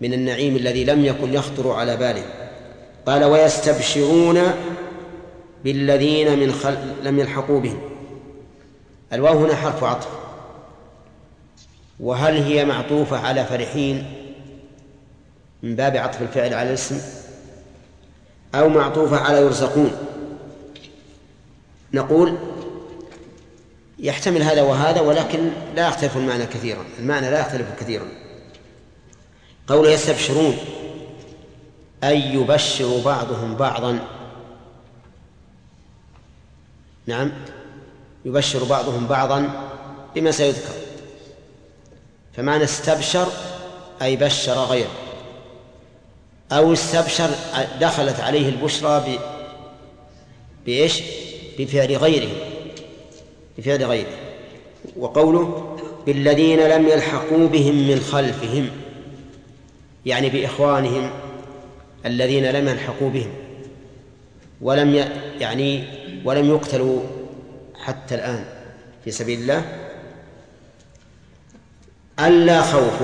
من النعيم الذي لم يكن يخطر على باله. قال ويستبشرون بالذين من خل... لم يلحقوا بهم. الواو هنا حرف عطف. وهل هي معطوفة على فرحين من باب عطف الفعل على الاسم؟ أو معطوفة على يرزقون؟ نقول يحتمل هذا وهذا ولكن لا يختلف المعنى كثيرا. المعنى لا يختلف كثيرا. قول يستبشرون أي يبشر بعضهم بعضا. نعم يبشر بعضهم بعضا بما سيذكر. فمعنى استبشر أي بشر غيره أو استبشر دخلت عليه البشرى ب... بإيش؟ بفعل غيره. بفعل غيره وقوله بالذين لم يلحقوا بهم من خلفهم يعني بإخوانهم الذين لم يلحقوا بهم ولم. يعني ولم يقتلوا حتى الآن في سبيل الله ألا خوف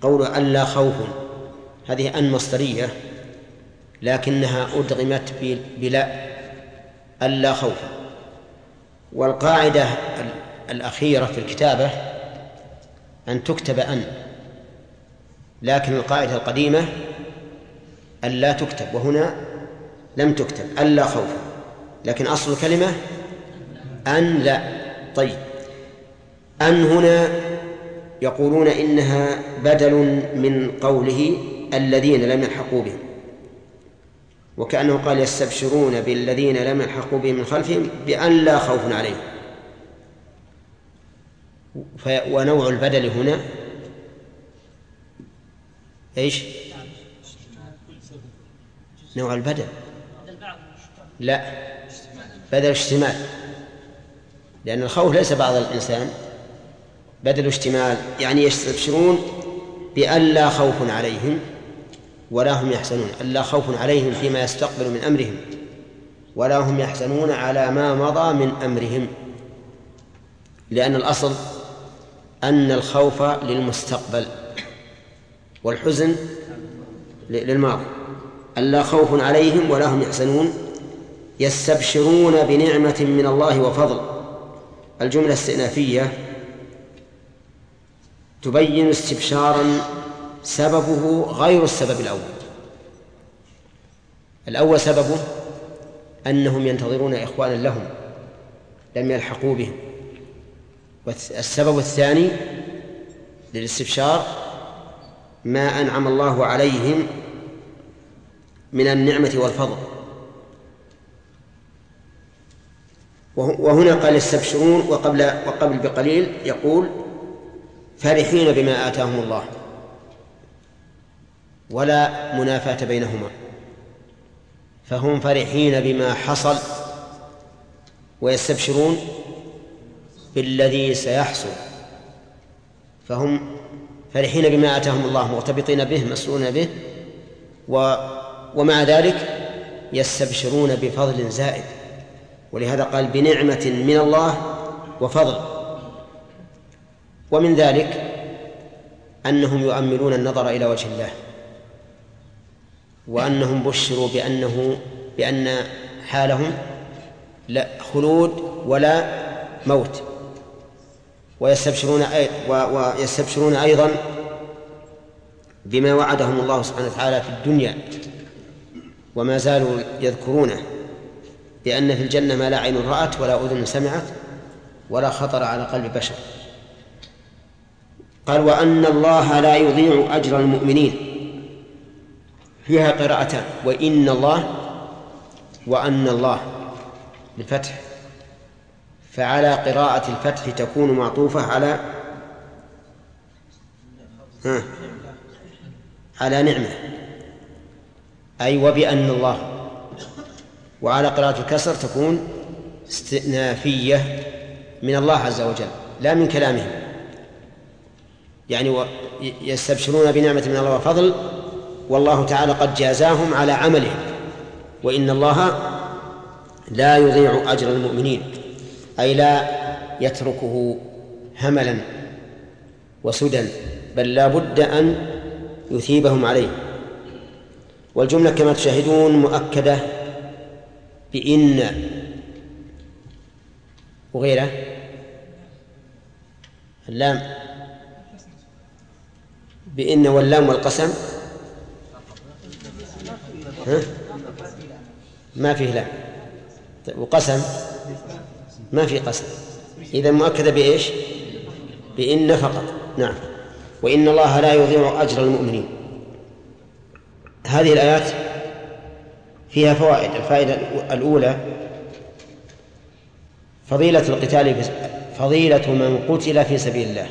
قول ألا خوف هذه أن مصدرية لكنها أدغمت بلا ألا خوف والقاعدة الأخيرة في الكتابة أن تكتب أن لكن القاعدة القديمة أن لا تكتب وهنا لم تكتب ألا خوف لكن أصل الكلمة أن لا. طيب أن هنا يقولون إنها بدل من قوله الذين لم يلحقوا بهم. وكأنه قال يستبشرون بالذين لم يلحقوا بهم من خلفهم بأن لا خوف عليهم. ونوع البدل هنا إيش؟ نوع البدل. لا بدل اشتمال لأن الخوف ليس بعض الإنسان. بدل اشتمال يعني يستبشرون بأن لا خوف عليهم. ولا هم يحزنون ألا خوف عليهم فيما يستقبل من أمرهم ولا هم يحزنون على ما مضى من أمرهم. لأن الأصل أن الخوف للمستقبل والحزن للماضي. ألا خوف عليهم ولا هم يحزنون يستبشرون بنعمة من الله وفضل. الجملة الاستئنافية تبين استبشارا سببه غير السبب الأول. الأول سببه أنهم ينتظرون إخوانا لهم لم يلحقوا بهم. والسبب الثاني للاستبشار ما أنعم الله عليهم من النعمة والفضل. وهنا قال يستبشرون وقبل وقبل بقليل يقول فرحين بما آتاهم الله. ولا منافاة بينهما. فهم فرحين بما حصل ويستبشرون بالذي سيحصل. فهم فرحين بما آتاهم الله مرتبطين به مسرورين به و ومع ذلك يستبشرون بفضل زائد. ولهذا قال بنعمة من الله وفضل. ومن ذلك أنهم يؤملون النظر إلى وجه الله. وأنهم بشروا بأنه بأن حالهم لا خلود ولا موت. ويستبشرون أي ويستبشرون أيضا بما وعدهم الله سبحانه وتعالى في الدنيا وما زالوا يذكرونه بأن في الجنة ما لا عين رأت ولا أذن سمعت ولا خطر على قلب بشر. قال وأن الله لا يضيع أجر المؤمنين. فيها قراءتان وإن الله وأن الله بالفتح فعلى قراءة الفتح تكون معطوفة على ها على نعمة. أي وبأن الله. وعلى قراءة الكسر تكون استئنافية من الله عز وجل لا من كلامهم. يعني يستبشرون بنعمة من الله وفضل والله تعالى قد جازاهم على عملهم. وإن الله لا يضيع أجر المؤمنين. أي لا يتركه هملا وسدى بل لا بد أن يثيبهم عليه. والجملة كما تشاهدون مؤكدة بإن وغيره اللام. بإن واللام والقسم. ها؟ ما فيه لام وقسم؟ ما في قسم. إذا مؤكدة بإيش؟ بإن فقط. نعم. وإن الله لا يضيع أجر المؤمنين. هذه الآيات فيها فوائد. الفائدة الأولى فضيلة القتال فضيلة من قتل في سبيل الله.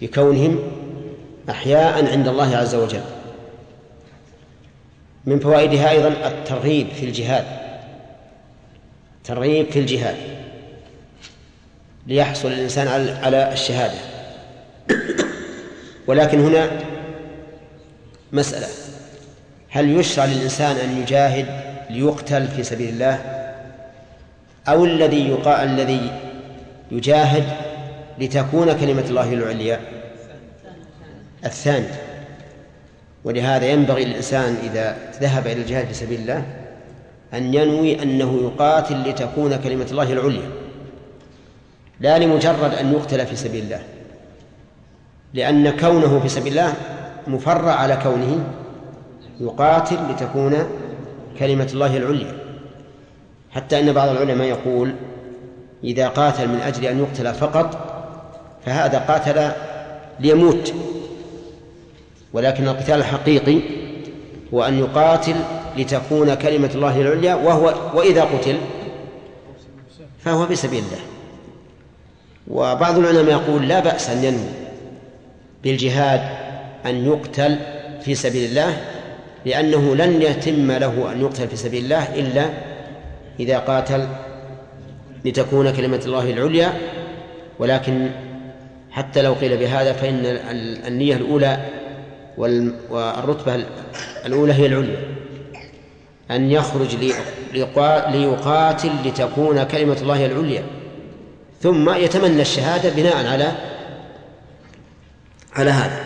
بكونهم أحياء عند الله عز وجل. من فوائدها أيضا الترغيب في الجهاد. ترغيب في الجهاد. ليحصل الإنسان على الشهادة. ولكن هنا مسألة. هل يشرع للإنسان أن يجاهد ليقتل في سبيل الله؟ أو الذي يقال الذي يجاهد لتكون كلمة الله العليا؟ الثاني. ولهذا ينبغي للإنسان إذا ذهب إلى الجهاد في سبيل الله أن ينوي أنه يقاتل لتكون كلمة الله العليا. لا لمجرد أن يقتل في سبيل الله. لأن كونه في سبيل الله مفرع على كونه يقاتل لتكون كلمة الله العليا. حتى أن بعض العلماء يقول إذا قاتل من أجل أن يقتل فقط فهذا قاتل ليموت. ولكن القتال الحقيقي هو أن يقاتل لتكون كلمة الله العليا وهو وإذا قتل فهو في سبيل الله. وبعض العلماء يقول لا بأس أن ينمو بالجهاد أن يقتل في سبيل الله لأنه لن يتم له أن يقتل في سبيل الله إلا إذا قاتل لتكون كلمة الله العليا. ولكن حتى لو قيل بهذا فإن النية الأولى والرتبة الأولى هي العليا. أن يخرج ليقاتل لتكون كلمة الله العليا. ثم يتمنى الشهادة بناء على على هذا.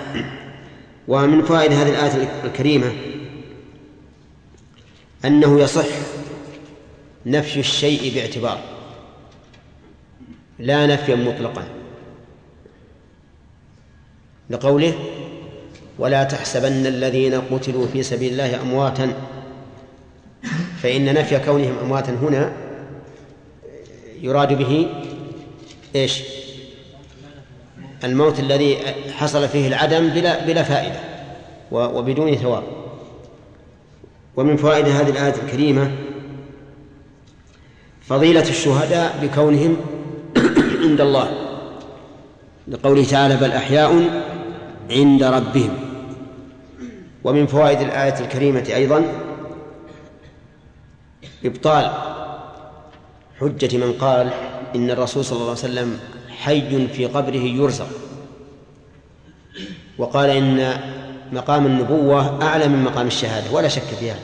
ومن فوائد هذه الآية الكريمة أنه يصح نفي الشيء باعتبار. لا نفيا مطلقا. لقوله ولا تحسبن الذين قتلوا في سبيل الله أمواتا. فإن نفي كونهم أمواتا هنا يراد به إيش؟ الموت الذي حصل فيه العدم بلا بلا فائدة وبدون ثواب. ومن فوائد هذه الآية الكريمة فضيلة الشهداء بكونهم عند الله لقوله تعالى بل أحياء عند ربهم ومن فوائد الآية الكريمة أيضا إبطال حجة من قال إن الرسول صلى الله عليه وسلم حي في قبره يرزق وقال إن مقام النبوة أعلى من مقام الشهادة ولا شك في هذا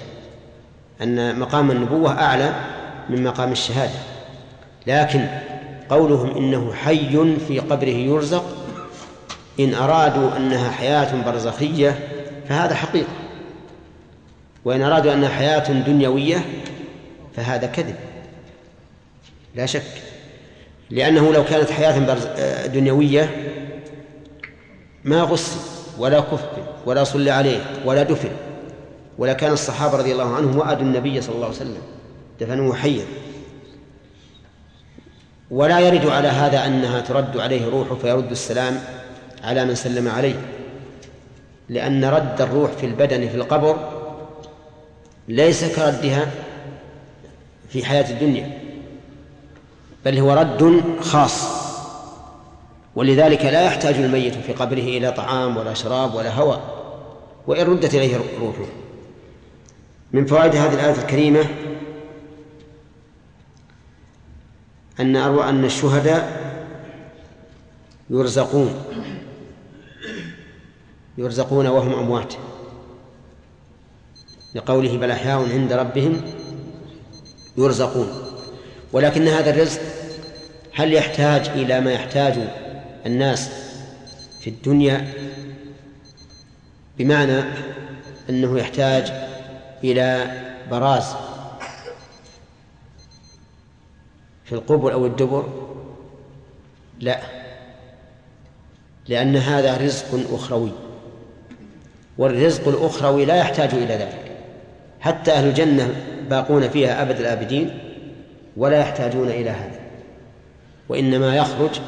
أن مقام النبوة أعلى من مقام الشهادة لكن قولهم إنه حي في قبره يرزق إن أرادوا أنها حياة برزخية فهذا حقيقة. وإن أرادوا أنها حياة دنيوية فهذا كذب. لا شك. لأنه لو كانت حياة دنيوية ما غسل ولا كف ولا صلى عليه ولا دفن. ولا كان الصحابة رضي الله عنهم وأدوا النبي صلى الله عليه وسلم. دفنوه حيا. ولا يرد على هذا أنها ترد عليه روحه فيرد السلام على من سلم عليه. لأن رد الروح في البدن في القبر ليس كردها في حياة الدنيا بل هو رد خاص. ولذلك لا يحتاج الميت في قبره إلى طعام ولا شراب ولا هواء وإن ردت إليه روحه. من فوائد هذه الآية الكريمة أن أروى أن الشهداء يرزقون. يرزقون وهم أموات. لقوله بل أحياء عند ربهم يرزقون. ولكن هذا الرزق هل يحتاج إلى ما يحتاج الناس في الدنيا؟ بمعنى أنه يحتاج إلى براز في القبر أو الدبر؟ لا. لأن هذا رزق أخروي. والرزق الأخروي لا يحتاج إلى ذلك. حتى أهل الجنة باقون فيها أبد الآبدين ولا يحتاجون إلى هذا. وإنما يخرج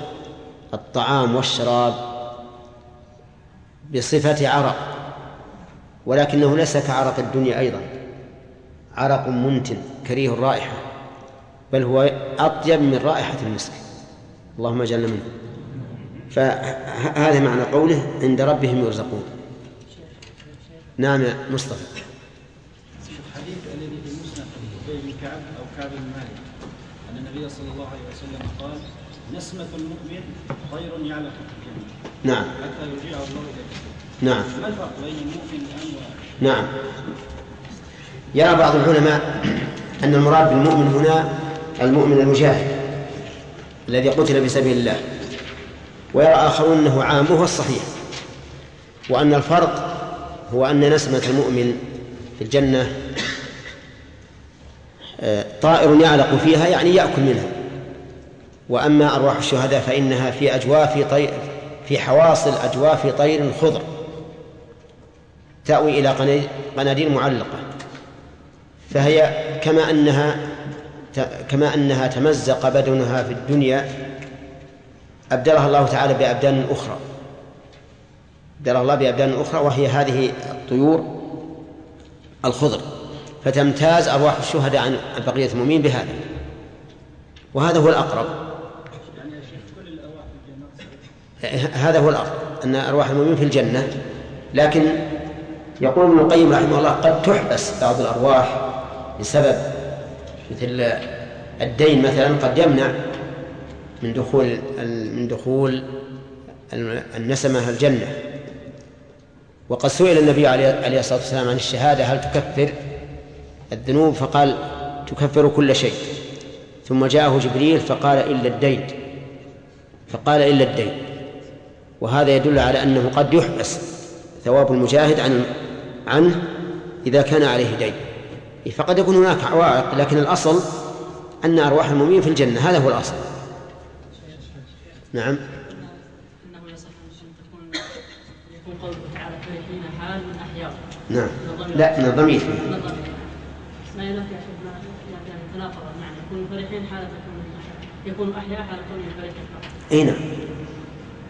الطعام والشراب بصفة عرق ولكنه ليس كعرق الدنيا أيضا. عرق منتن كريه الرائحة بل هو أطيب من رائحة المسك. اللهم اجعلنا منه. فهذا معنى قوله عند ربهم يرزقون. نعم يا مصطفى الحديث الذي في مسند ابي بن كعب أو كعب بن مالك أن النبي صلى الله عليه وسلم قال نسمة المؤمن خير يعلق في الجنة. نعم. حتى يرجعه الله اليه نعم. ما الفرق بين المؤمن الان و نعم. يرى بعض العلماء أن المراد بالمؤمن هنا المؤمن المجاهد الذي قتل في سبيل الله ويرى آخرون أنه عام وهو الصحيح وأن الفرق هو أن نسمة المؤمن في الجنة آه، طائر يعلق فيها يعني يأكل منها. وأما أرواح الشهداء فإنها في أجواف طير في حواصل أجواف طير خضر تأوي إلى قناديل معلقة. فهي كما أنها كما أنها تمزق بدنها في الدنيا أبدلها الله تعالى بأبدان أخرى. أبدلها الله بأبدان أخرى وهي هذه الطيور الخضر. فتمتاز أرواح الشهداء عن بقية المؤمنين بهذا. وهذا هو الأقرب. هذا هو الأصل أن أرواح المؤمنين في الجنة. لكن يقول ابن القيم رحمه الله قد تحبس بعض الأرواح بسبب مثل الدين مثلا قد يمنع من دخول من دخول النسمة الجنة. وقد سئل النبي عليه الصلاة والسلام عن الشهادة هل تكفر الذنوب؟ فقال تكفر كل شيء. ثم جاءه جبريل فقال إلا الدين. فقال إلا الدين. وهذا يدل على أنه قد يحبس ثواب المجاهد عن عنه إذا كان عليه دين. فقد يكون هناك عوائق لكن الأصل أن أرواح المؤمنين في الجنة هذا هو الأصل. نعم انه يصح ان تكون يكون قوله تعالى فرحين حال من احياء نعم. لا من الضمير فيه. من الضمير. ما ينافي يا شيخ يعني تناقض المعنى. يكون فرحين حال تكون يكون أحياء حال كونهم فرحين أي نعم.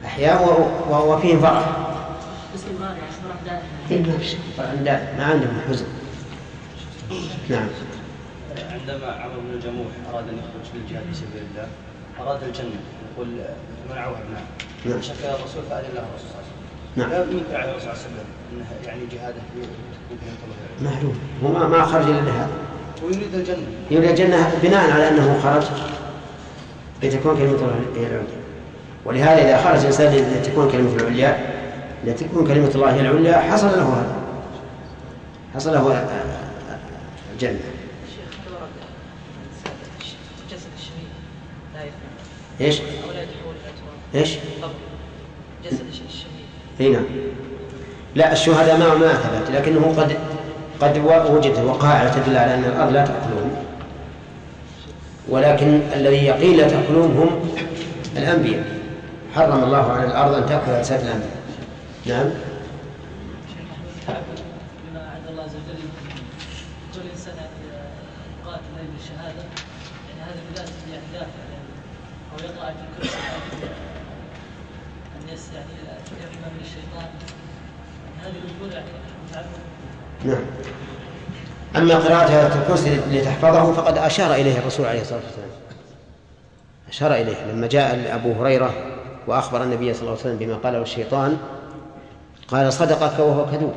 أحياء وفيهم فرح باستمرار يعني فرح دائم. إيه ما عندهم حزن. نعم. عندما عمرو بن الجموح أراد أن يخرج للجهاد في سبيل الله أراد الجنة. يقول منعوه ابنائه نعم. شكى الرسول فأذن له الرسول نعم. لا ينكر على الرسول صلى الله عليه وسلم انه يعني جهاده يمكن ان يطلب معلوم. هو ما- خرج إلا لهذا ويريد الجنة. يريد الجنة بناء على أنه خرج. لتكون كلمة الله هي العليا ولهذا إذا خرج الإنسان لتكون كلمة العليا لتكون كلمة الله هي العليا حصل له هذا. حصل له آه، آه، الجنة إي نعم. لا الشهداء ما ما ثبت لكنه قد قد و- وجدت وقائع تدل على أن الأرض لا تأكلهم. ولكن الذي يقين لا تأكلهم هم الأنبياء. حرم الله على الأرض أن تأكل أجساد الأنبياء. نعم بما عند الله عز وجل كل انسان يعني قاتل لاجل الشهاده يعني هذا بذاته يعني دافع يعني أو يقع في الكرسي ان يس يعني نعم. أما قراءة آية الكرسي لتحفظه فقد أشار إليه الرسول عليه الصلاة والسلام. أشار إليه لما جاء ابو هريرة وأخبر النبي صلى الله عليه وسلم بما قاله الشيطان قال صدقك وهو كذوب.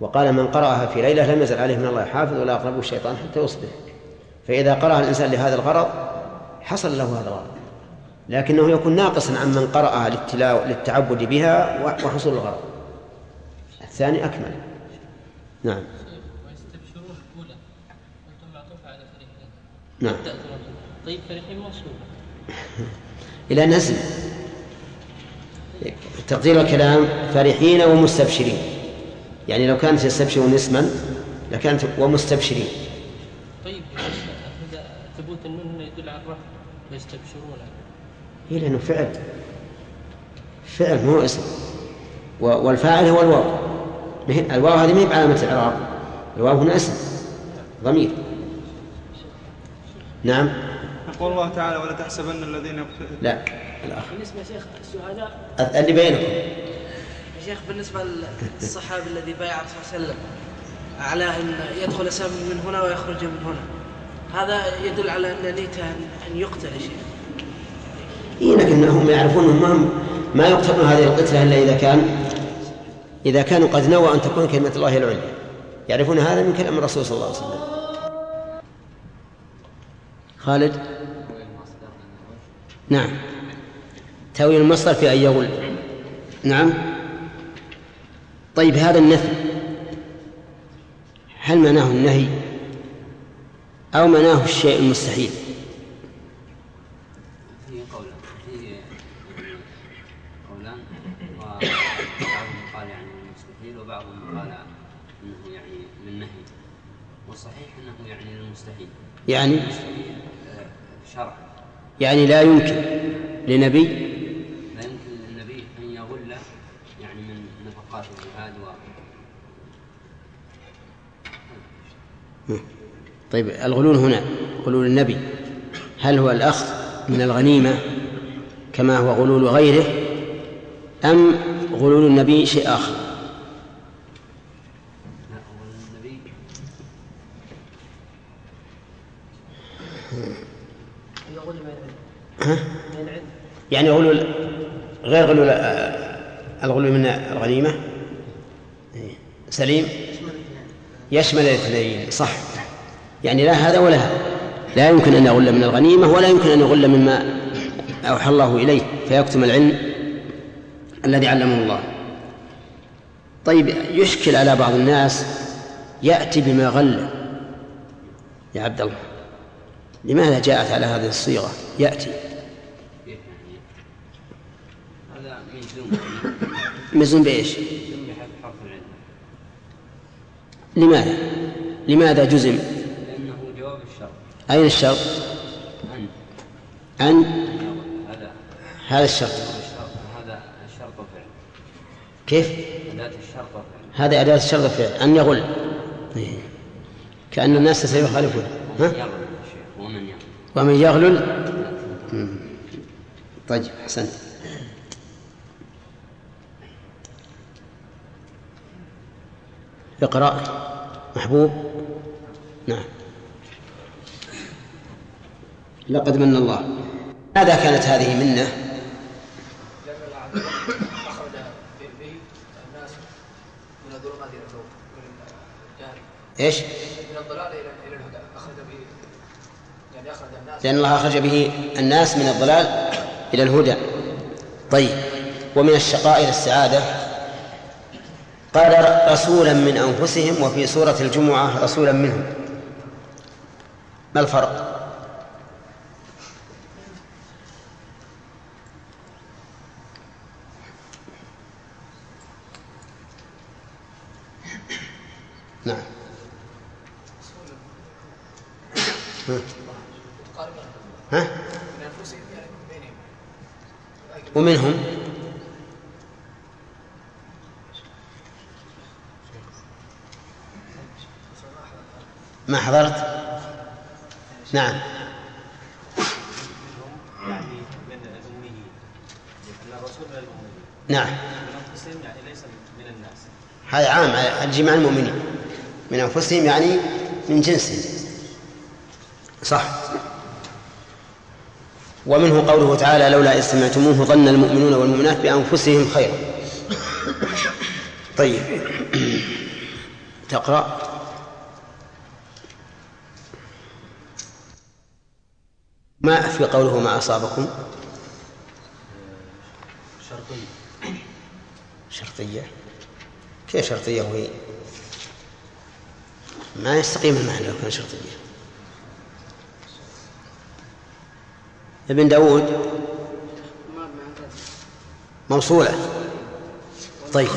وقال من قرأها في ليلة لم يزل عليه من الله حافظ ولا أقربه الشيطان حتى يصبح. فإذا قرأها الإنسان لهذا الغرض حصل له هذا الغرض. لكنه يكون ناقصا عن من قرأها للتلاو للتعبد بها وحصول الغرض. الثاني أكمل. نعم. نعم. طيب فريقين منصوب <laughs> إلى نزل. تقدير الكلام فرحين ومستبشرين. يعني لو كانت يستبشرون اسما لكانت ومستبشرين. طيب هذا ثبوت النون يدل على الرفع ويستبشرون. هي لأنه فعل فعل مو اسم. و- والفاعل هو الواو. الواو هذه ما هي بعلامة الإعراب. الواو هنا اسم ضمير. نعم. يقول الله تعالى ولا تحسبن الذين يقتلون لا الأخ بالنسبة يا شيخ الشهداء اللي بينكم. يا شيخ بالنسبة للصحابي الذي بايع الرسول صلى الله عليه وسلم على أن يدخل سهم من هنا ويخرج من هنا هذا يدل على أن نيته أن- أن يقتل يا شيخ. إيه لكنهم يعرفون أنهم ما, يقتلون هذه القتلة إلا إذا كان إذا كانوا قد نوى أن تكون كلمة الله العليا. يعرفون هذا من كلام الرسول صلى الله عليه وسلم. خالد؟ نعم. تأويل المصدر في أن يغل نعم. طيب هذا النفي. هل معناه النهي أو معناه الشيء المستحيل؟ يعني يعني لا يمكن لنبي لا يمكن للنبي أن يغل يعني من نفقات الجهاد و طيب الغلول هنا غلول النبي. هل هو الأخذ من الغنيمة كما هو غلول غيره أم غلول النبي شيء آخر لا هو النبي يقول ما ها؟ يعني غلول غير غلول آه، الغلول من الغنيمة؟ إيه. سليم؟ يشمل الاثنين صح. يعني لا هذا ولا هذا. لا يمكن أن يغل من الغنيمة ولا يمكن أن يغل مما أوحى الله إليه فيكتم العلم الذي علمه الله. طيب يشكل على بعض الناس يأتي بما غل. يا عبد الله لماذا جاءت على هذه الصيغة؟ يأتي كيف يعني هذا مجزوم مزن بإيش؟ لماذا؟ لماذا جزم؟ لأنه جواب الشرط أين الشرط؟ أن هذا هذا الشرط. هذا الشرط فعل كيف؟ أداة الشرط هذا أداة الشرط فعل. أن يغل. كأن الناس سيخالفون ها؟ ومن يغلل. طيب أحسنت اقرأ محبوب؟ نعم. لقد من الله. ماذا كانت هذه منة؟ إيش؟ من الضلال إلى الهدى أخرج به يعني أخرج الناس لأن الله أخرج به الناس من الضلال إلى الهدى. طيب. ومن الشقاء إلى السعادة؟ قال رسولا من أنفسهم وفي سورة الجمعة رسولا منهم ما الفرق؟ نعم ها؟ ومنهم ما حضرت؟ نعم. نعم. هذا عام على جميع المؤمنين. من أنفسهم يعني من جنسهم. صح. ومنه قوله تعالى لولا إذ سمعتموه ظن المؤمنون والمؤمنات بأنفسهم خيرا. طيب. تقرأ. ما في قوله ما أصابكم؟ شرطية. شرطية. كيف شرطية وهي؟ ما يستقيم المعنى لو كان شرطية. ابن داود؟ موصولة. طيب.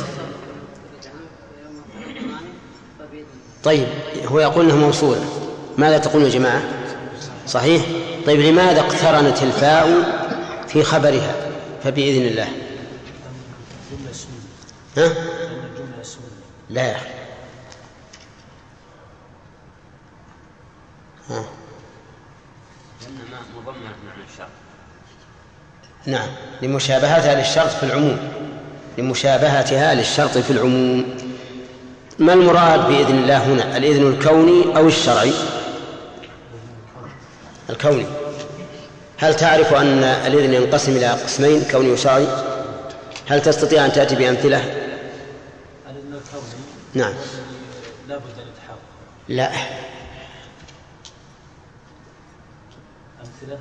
طيب هو يقول انه موصولة. ماذا تقول يا جماعة؟ صحيح؟ طيب لماذا اقترنت الفاء في خبرها؟ فبإذن الله. ها؟ لا. يا أخي ها. نعم لمشابهتها للشرط في العموم. لمشابهتها للشرط في العموم. ما المراد بإذن الله هنا؟ الإذن الكوني أو الشرعي؟ الكوني. هل تعرف أن الإذن ينقسم إلى قسمين كوني وشرعي هل تستطيع أن تأتي بأمثلة؟ الإذن الكوني نعم. لا. بد أن يتحقق لا أمثلة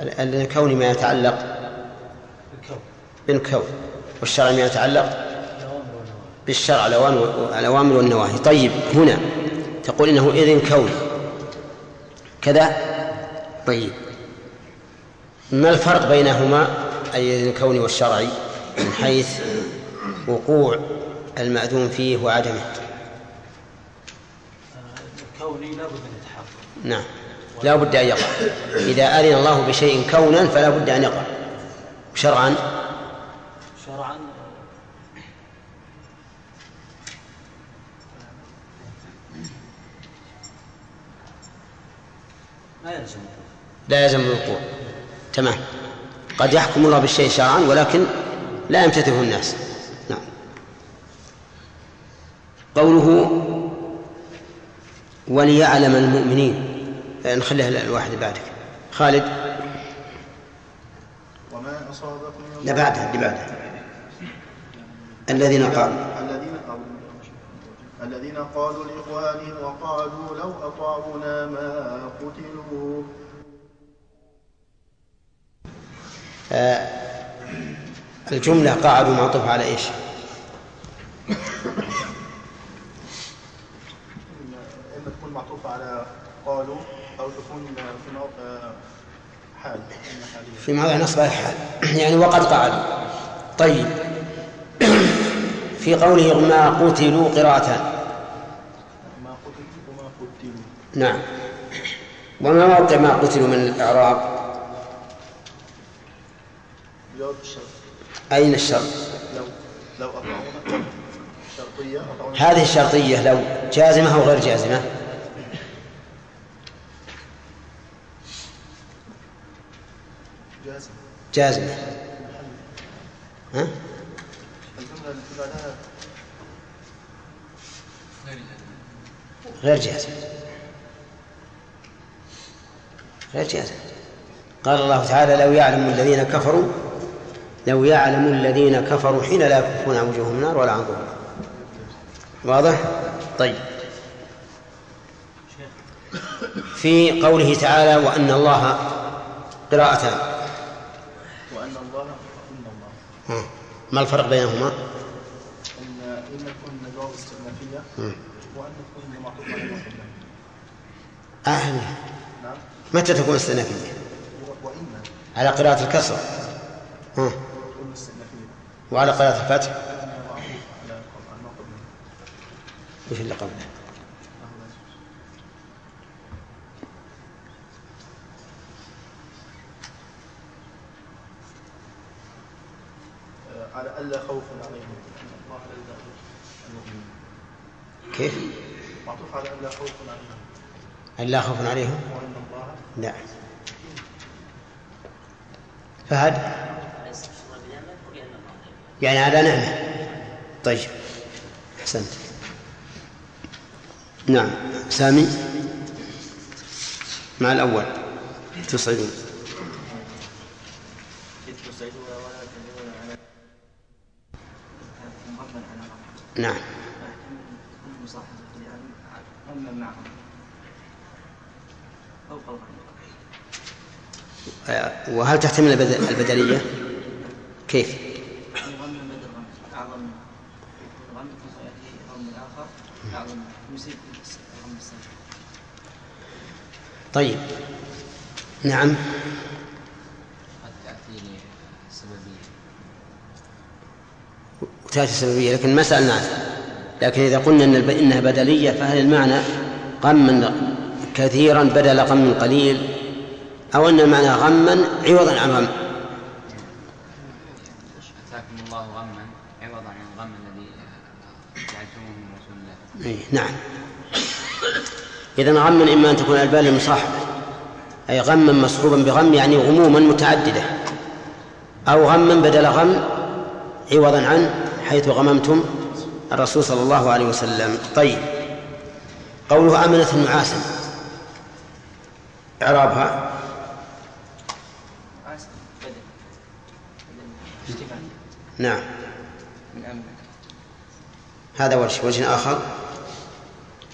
الإذن الكوني ما يتعلق بالكون بالكون والشرع ما يتعلق بالشرع الأوامر والنواهي. طيب هنا تقول إنه إذن كوني. كذا؟ طيب. ما الفرق بينهما أي الكوني والشرعي من حيث وقوع المأذون فيه وعدمه الكوني لا بد أن يتحقق. نعم. لا بد أن يقع. إذا أذن الله بشيء كونا فلا بد أن يقع. شرعا؟ شرعا لا يلزم الوقوع. تمام. قد يحكم الله بالشيء شرعا ولكن لا يمتثله الناس. نعم. قوله وليعلم المؤمنين. نخليها الواحد بعدك. خالد؟ وما أصابكم من لا بعدها اللي بعدها. الذين قالوا. الذين قالوا لإخوانهم وقالوا لو أطاعونا ما قتلوا آه، الجملة قعدوا معطوف على إيش؟ إما تكون معطوفة على قالوا أو تكون في موقع حال. في موضع نصب الحال يعني وقد قعدوا طيب في قوله ما قتلوا قراءتان ما قتلوا وما قتلوا. نعم. وما موقع ما قتلوا من الإعراب؟ أين الشرط لو لو شرطية؟ هذه الشرطية لو جازمة أو غير جازمة؟ جازم جازمة ها؟ الجملة التي بعدها غير جازمة غير جازمة قال الله تعالى لو يعلم الذين كفروا لو يعلم الذين كفروا حين لا يكفون عن وجوههم النار ولا عن ظهورهم واضح؟ طيب في قوله تعالى وأن الله قراءتان وأن الله إن الله. ما الفرق بينهما؟ إن إن تكون جواب استئنافية مم. نعم متى تكون وإن على قراءة الكسر ها. وعلى قراءة الفتح وش اللي قبله؟ على ألا خوف عليهم كيف؟ ألا خوف عليهم. هل لا خوف عليهم؟ لا. فهد؟ يعني على نعمة. طيب. أحسنت. نعم. سامي؟ مع الأول. تصعدون نعم مصاحب يعني غم معهم أو قال آه، وهل تحتمل البد- البدلية؟ كيف؟ طيب نعم تأتي سببية لكن ما سألنا لكن إذا قلنا إن إنها بدلية فهل المعنى غما كثيرا بدل غم قليل أو أن المعنى غما عوضا عن غم. أتاكم الله غما عوضا عن الغم الذي جعلتموه من رسول الله. إيه نعم. إذا غما إما أن تكون الألبان المصاحبة أي غما مصحوبا بغم يعني غموما متعددة. أو غما بدل غم عوضا عنه حيث غممتم الرسول صلى الله عليه وسلم. طيب. قوله أمنة نعاسا إعرابها عسل بدل بدل اشتمال نعم. من أمن هذا وجه وجه آخر.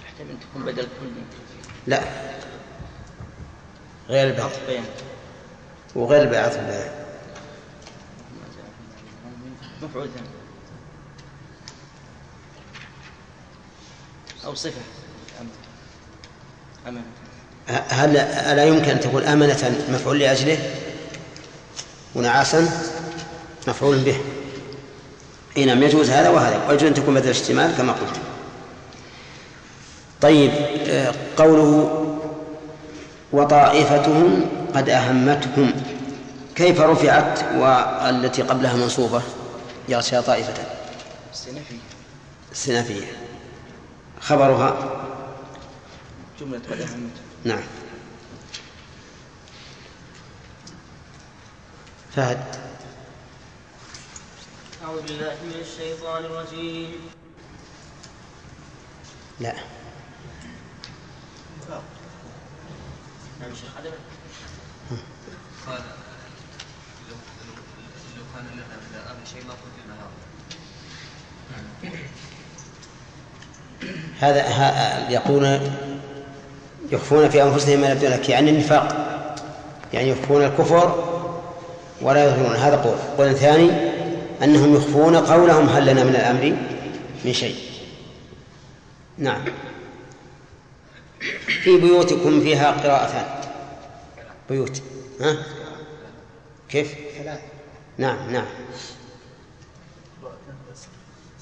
يحتمل تكون بدل كل لا. غير البعض. وغير مفعول ثاني أو صفة. أمن هل ألا يمكن أن تكون أمنة مفعول لأجله؟ ونعاسا مفعول به. اي نعم يجوز هذا وهذا ويجوز أن تكون بدل اشتمال كما قلت. طيب آه، قوله وطائفتهم قد أهمتهم. كيف رفعت والتي قبلها منصوبة؟ يغشى طائفة. السنفي السنافية خبرها؟ جملة قد أهمت. نعم. فهد. أعوذ بالله من الشيطان الرجيم. لا. نعم شيخ عدم قال لو لو لو كان لنا من الامر شيء ما قلنا هذا هذا ها- يقولون يخفون في أنفسهم ما يبدون لك يعني النفاق. يعني يخفون الكفر ولا يظهرون. هذا قول. قول ثاني أنهم يخفون قولهم هل لنا من الأمر؟ من شيء. نعم. في بيوتكم فيها قراءتان. بيوت. ها؟ كيف؟ نعم نعم.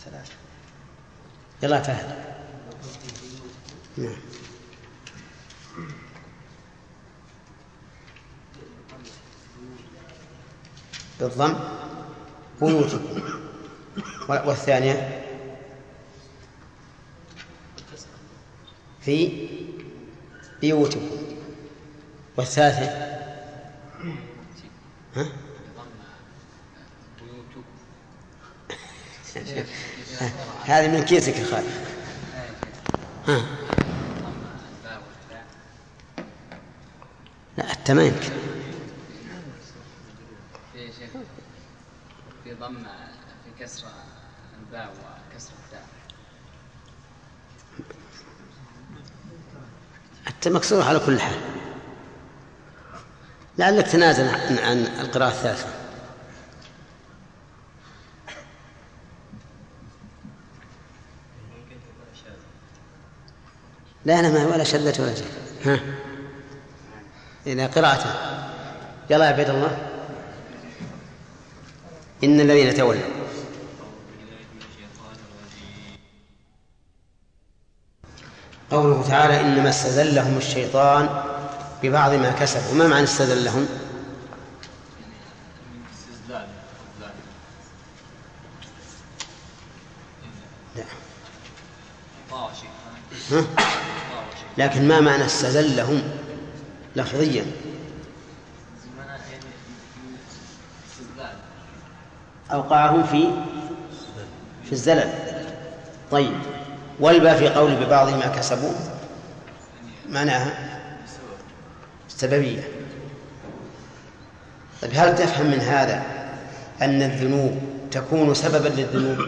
ثلاثة يلا فهد نعم. بالضم. بيوتكم والثانية في بيوتكم. والثالثة ها؟ هذه من كيسك يا خالد. ها؟ لا التمام يمكن في شيخ في ضم في كسر الباء وكسر التاء حتى مكسور على كل حال. لعلك تنازل عن القراءة الثالثة. لا لا ما ولا شذة ولا شيء. ها؟ إلى قراءته. يلا يا عبيد الله. إن الذين تولوا. قوله تعالى إنما استزلهم الشيطان ببعض ما كسبوا. ما معنى ها؟ لكن ما معنى استزلهم لفظيا. أوقعهم في في الزلل. طيب والباء في قول ببعض ما كسبوا؟ معناها السببية طيب هل تفهم من هذا أن الذنوب تكون سببا للذنوب؟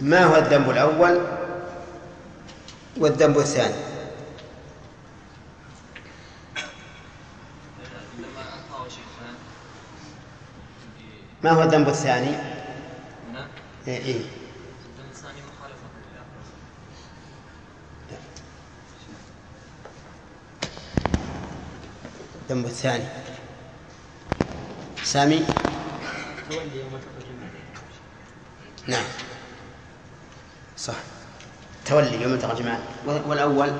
ما هو الذنب الأول والذنب الثاني؟ ما هو الذنب الثاني؟ إيه إيه. الذنب الثاني سامي؟ نعم. صح. تولي يوم التقى الجمعان والأول؟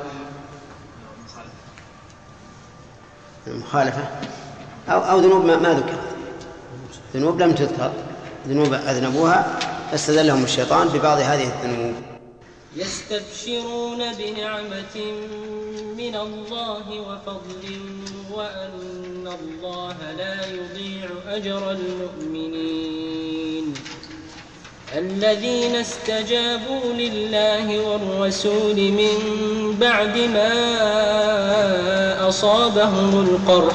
المخالفة أو أو ذنوب ما, ما ذكرت ذنوب لم تذكر. ذنوب أذنبوها فاستدلهم الشيطان ببعض هذه الذنوب. يستبشرون بنعمة من الله وفضل وأن الله لا يضيع أجر المؤمنين. الذين استجابوا لله والرسول من بعد ما أصابهم القرح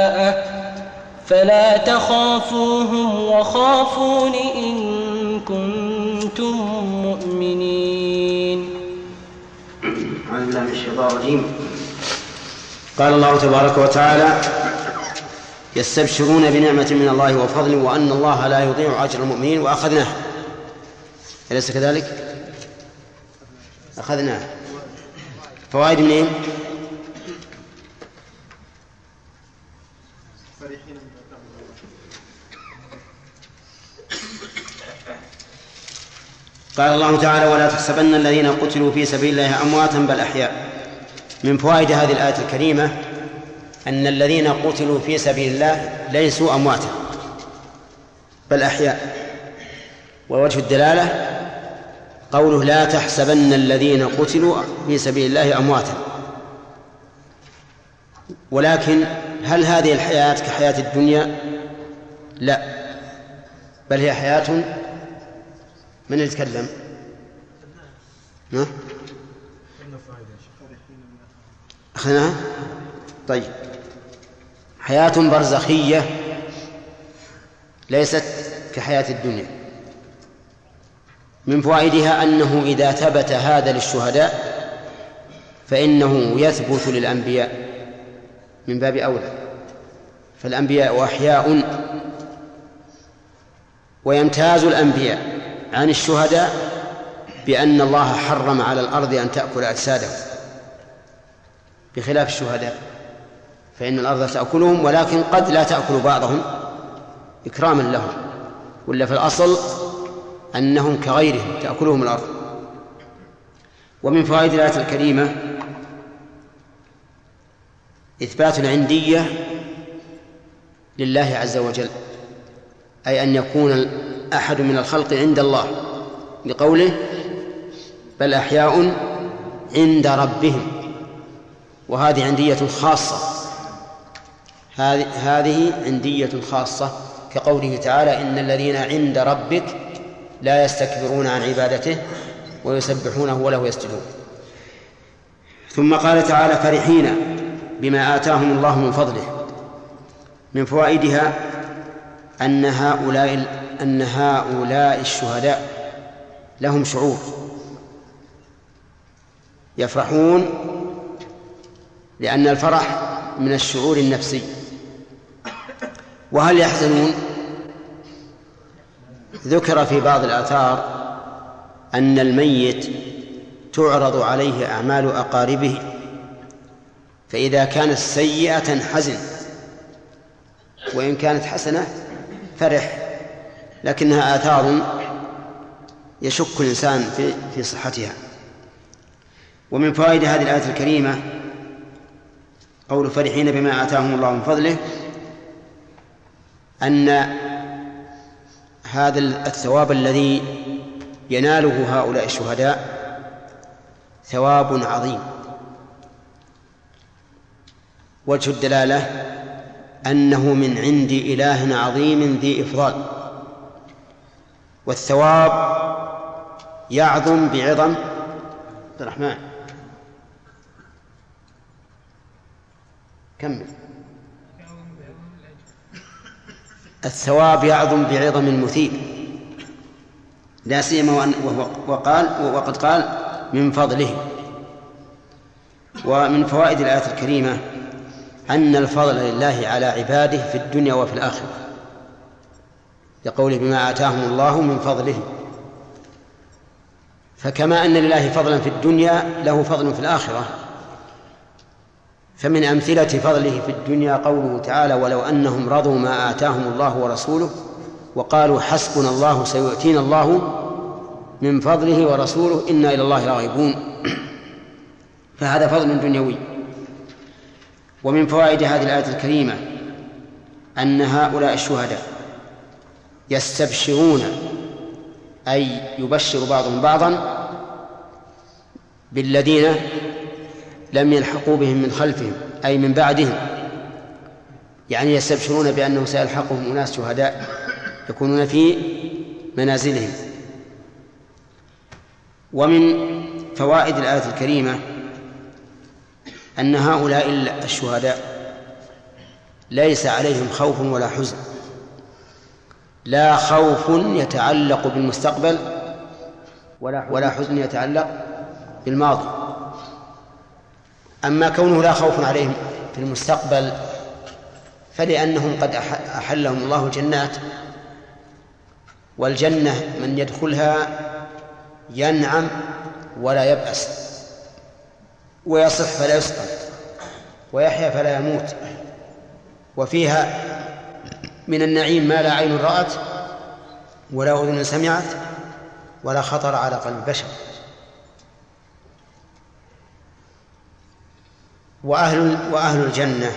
فلا تخافوهم وخافون إن كنتم مؤمنين أعوذ بالله من الشيطان الرجيم قال الله تبارك وتعالى يستبشرون بنعمة من الله وفضل وأن الله لا يضيع أجر المؤمنين وأخذناه أليس كذلك؟ أخذناه فوائد منين؟ قال الله تعالى ولا تحسبن الذين قتلوا في سبيل الله أمواتا بل أحياء. من فوائد هذه الآية الكريمة أن الذين قتلوا في سبيل الله ليسوا أمواتا بل أحياء. ووجه الدلالة قوله لا تحسبن الذين قتلوا في سبيل الله أمواتا. ولكن هل هذه الحياة كحياة الدنيا؟ لا. بل هي حياة من يتكلم؟ ها؟ أخذناها؟ طيب حياة برزخية ليست كحياة الدنيا من فوائدها أنه إذا ثبت هذا للشهداء فإنه يثبت للأنبياء من باب أولى فالأنبياء أحياء ويمتاز الأنبياء عن الشهداء بأن الله حرم على الأرض أن تأكل أجسادهم. بخلاف الشهداء فإن الأرض تأكلهم ولكن قد لا تأكل بعضهم إكراما لهم. ولا في الأصل أنهم كغيرهم تأكلهم الأرض. ومن فوائد الآية الكريمة إثبات العندية لله عز وجل. أي أن يكون أحد من الخلق عند الله لقوله بل أحياء عند ربهم. وهذه عندية خاصة. هذه عندية خاصة كقوله تعالى إن الذين عند ربك لا يستكبرون عن عبادته ويسبحونه وله يسجدون. ثم قال تعالى فرحين بما آتاهم الله من فضله. من فوائدها أن هؤلاء أن هؤلاء الشهداء لهم شعور. يفرحون لأن الفرح من الشعور النفسي. وهل يحزنون؟ ذكر في بعض الآثار أن الميت تعرض عليه أعمال أقاربه. فإذا كانت سيئة حزن. وإن كانت حسنة فرح لكنها آثار يشك الإنسان في في صحتها. ومن فوائد هذه الآية الكريمة قول فرحين بما آتاهم الله من فضله أن هذا الثواب الذي يناله هؤلاء الشهداء ثواب عظيم. وجه الدلالة أنه من عند إله عظيم ذي إفضال. والثواب يعظم بعظم عبد الرحمن. كمل. الثواب يعظم بعظم المثيب لا سيما وقال وقد قال من فضله. ومن فوائد الآية الكريمة أن الفضل لله على عباده في الدنيا وفي الآخرة. لقوله بما آتاهم الله من فضله. فكما أن لله فضلا في الدنيا له فضل في الآخرة. فمن أمثلة فضله في الدنيا قوله تعالى ولو أنهم رضوا ما آتاهم الله ورسوله وقالوا حسبنا الله سيؤتينا الله من فضله ورسوله إنا إلى الله راغبون. <clears throat> فهذا فضل دنيوي. ومن فوائد هذه الآية الكريمة أن هؤلاء الشهداء يستبشرون أي يبشر بعضهم بعضا بالذين لم يلحقوا بهم من خلفهم أي من بعدهم. يعني يستبشرون بأنه سيلحقهم أناس شهداء يكونون في منازلهم. ومن فوائد الآية الكريمة أن هؤلاء الشهداء ليس عليهم خوف ولا حزن. لا خوف يتعلق بالمستقبل ولا حزن يتعلق بالماضي. أما كونه لا خوف عليهم في المستقبل فلأنهم قد أحلهم الله الجنات والجنة من يدخلها ينعم ولا يبأس. ويصح فلا يسقط ويحيا فلا يموت. وفيها من النعيم ما لا عين رأت ولا أذن سمعت ولا خطر على قلب بشر. وأهل وأهل الجنة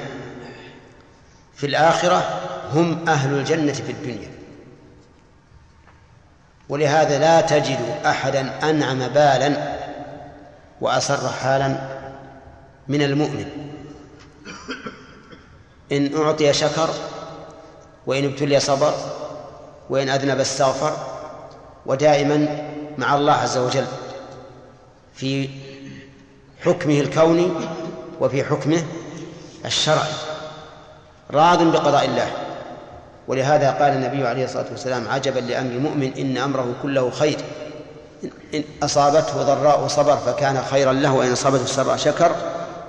في الآخرة هم أهل الجنة في الدنيا. ولهذا لا تجد أحدا أنعم بالا وأسر حالا من المؤمن. إن أعطي شكر وإن ابتلي صبر وإن أذنب استغفر ودائما مع الله عز وجل في حكمه الكوني وفي حكمه الشرعي راض بقضاء الله. ولهذا قال النبي عليه الصلاة والسلام عجبا لأمر المؤمن إن أمره كله خير. إن أصابته ضراء صبر فكان خيرا له وإن أصابته سراء شكر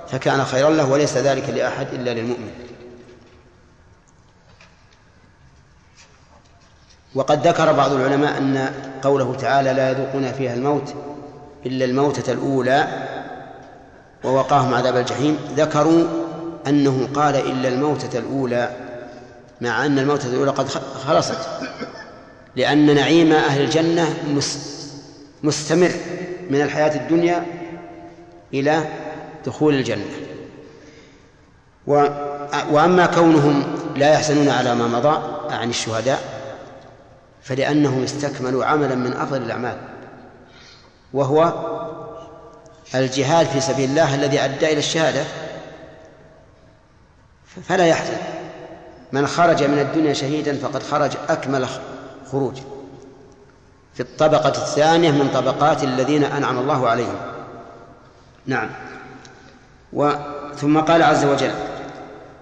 فكان خيرا له وليس ذلك لأحد إلا للمؤمن. وقد ذكر بعض العلماء أن قوله تعالى لا يذوقون فيها الموت إلا الموتة الأولى ووقاهم عذاب الجحيم ذكروا أنه قال إلا الموتة الأولى مع أن الموتة الأولى قد خلصت لأن نعيم أهل الجنة مستمر من الحياة الدنيا إلى دخول الجنة. وأما كونهم لا يحزنون على ما مضى عن الشهداء فلأنهم استكملوا عملا من أفضل الأعمال وهو الجهاد في سبيل الله الذي أدى إلى الشهادة. فلا يحزن. من خرج من الدنيا شهيدا فقد خرج أكمل خروج. في الطبقة الثانية من طبقات الذين أنعم الله عليهم. نعم. و ثم قال عز وجل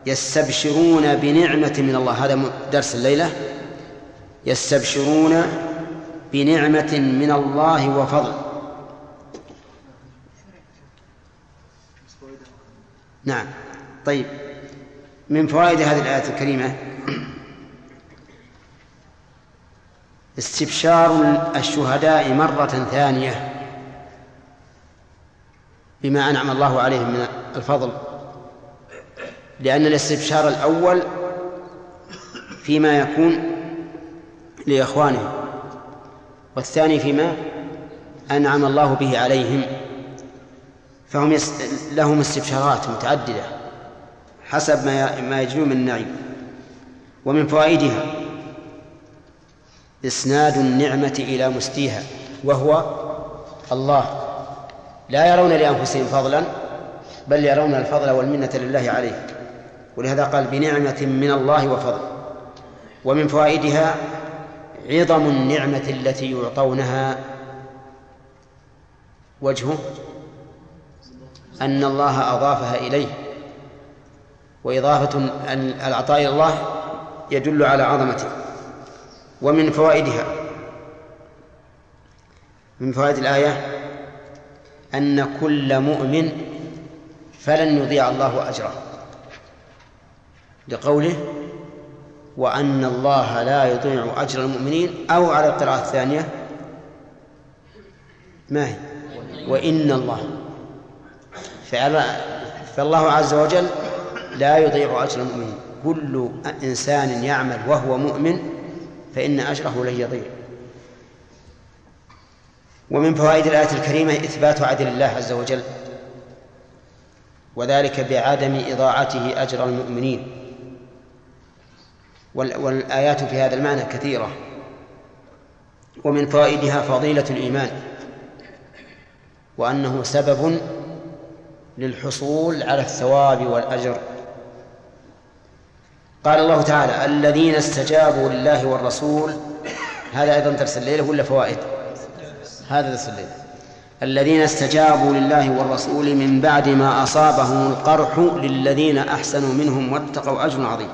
يستبشرون بنعمة من الله. هذا درس الليلة. يستبشرون بنعمة من الله وفضل. نعم. طيب. من فوائد هذه الآية الكريمة استبشار الشهداء مرة ثانية. بما أنعم الله عليهم من الفضل لأن الاستبشار الأول فيما يكون لإخوانهم والثاني فيما أنعم الله به عليهم فهم يس... لهم استبشارات متعددة حسب ما ما يجنون من النعيم ومن فوائدها إسناد النعمة إلى مستيها وهو الله. لا يرون لأنفسهم فضلا بل يرون الفضل والمنة لله عليه. ولهذا قال بنعمة من الله وفضل. ومن فوائدها عظم النعمة التي يعطونها. وجهه أن الله أضافها إليه. وإضافة العطاء إلى الله يدل على عظمته. ومن فوائدها من فوائد الآية أن كل مؤمن فلن يضيع الله أجره. لقوله وأن الله لا يضيع أجر المؤمنين أو على القراءة الثانية ما هي؟ وإن الله. فالله عز وجل لا يضيع أجر المؤمنين. كل إنسان يعمل وهو مؤمن فإن أجره لن يضيع. ومن فوائد الآية الكريمة إثبات عدل الله عز وجل وذلك بعدم إضاعته أجر المؤمنين. والآيات في هذا المعنى كثيرة. ومن فوائدها فضيلة الإيمان وأنه سبب للحصول على الثواب والأجر. قال الله تعالى الذين استجابوا لله والرسول هذا أيضا درس الليلة ولا فوائد؟ هذا درس الليلة الذين استجابوا لله والرسول من بعد ما أصابهم القرح للذين أحسنوا منهم واتقوا أجر عظيم.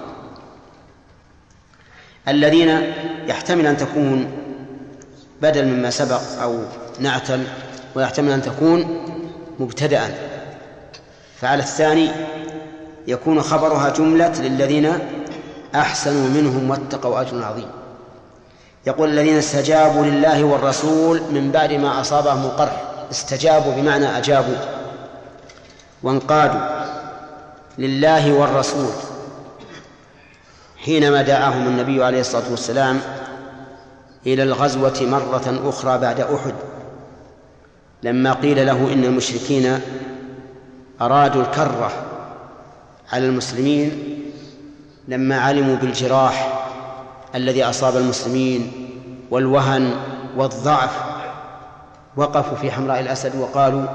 الذين يحتمل أن تكون بدل مما سبق أو نعتل ويحتمل أن تكون مبتدأ. فعلى الثاني يكون خبرها جملة للذين أحسنوا منهم واتقوا أجر عظيم. يقول الذين استجابوا لله والرسول من بعد ما أصابهم القرح. استجابوا بمعنى أجابوا. وانقادوا لله والرسول. حينما دعاهم النبي عليه الصلاة والسلام إلى الغزوة مرة أخرى بعد أحد لما قيل له إن المشركين أرادوا الكرة على المسلمين لما علموا بالجراح الذي أصاب المسلمين والوهن والضعف وقفوا في حمراء الأسد وقالوا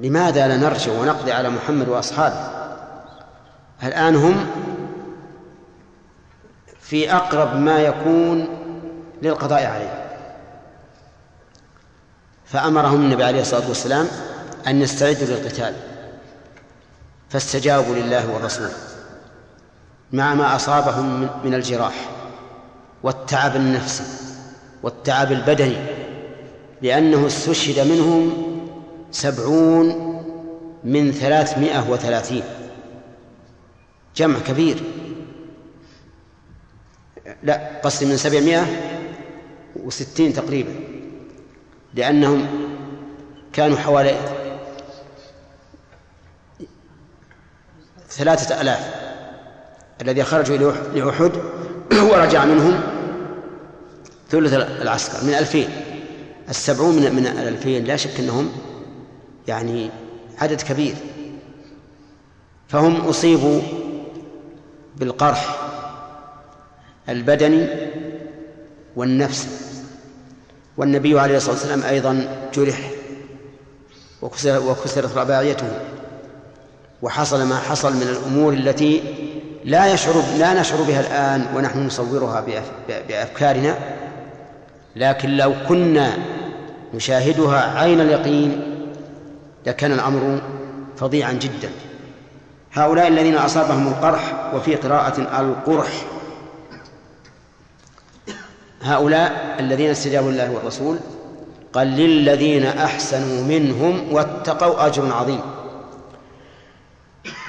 لماذا لا نرجع ونقضي على محمد وأصحابه؟ الآن هم في أقرب ما يكون للقضاء عليه. فأمرهم النبي عليه الصلاة والسلام أن يستعدوا للقتال. فاستجابوا لله والرسول مع ما أصابهم من الجراح. والتعب النفسي والتعب البدني لأنه استشهد منهم سبعون من ثلاثمائة وثلاثين. جمع كبير. لا قصدي من سبعمائة وستين تقريبا لأنهم كانوا حوالي ثلاثة ألاف الذي خرجوا لأحد <clears throat> ورجع منهم ثلث العسكر من ألفين. السبعون من, من الألفين. لا شك أنهم يعني عدد كبير. فهم أصيبوا بالقرح البدني والنفسي. والنبي عليه الصلاة والسلام أيضا جرح وكسر وكسرت رباعيته. وحصل ما حصل من الأمور التي لا يشعر لا نشعر بها الآن ونحن نصورها بأفكارنا لكن لو كنا نشاهدها عين اليقين لكان الأمر فظيعا جدا. هؤلاء الذين أصابهم القرح وفي قراءة القرح هؤلاء الذين استجابوا لله والرسول قال للذين أحسنوا منهم واتقوا أجر عظيم.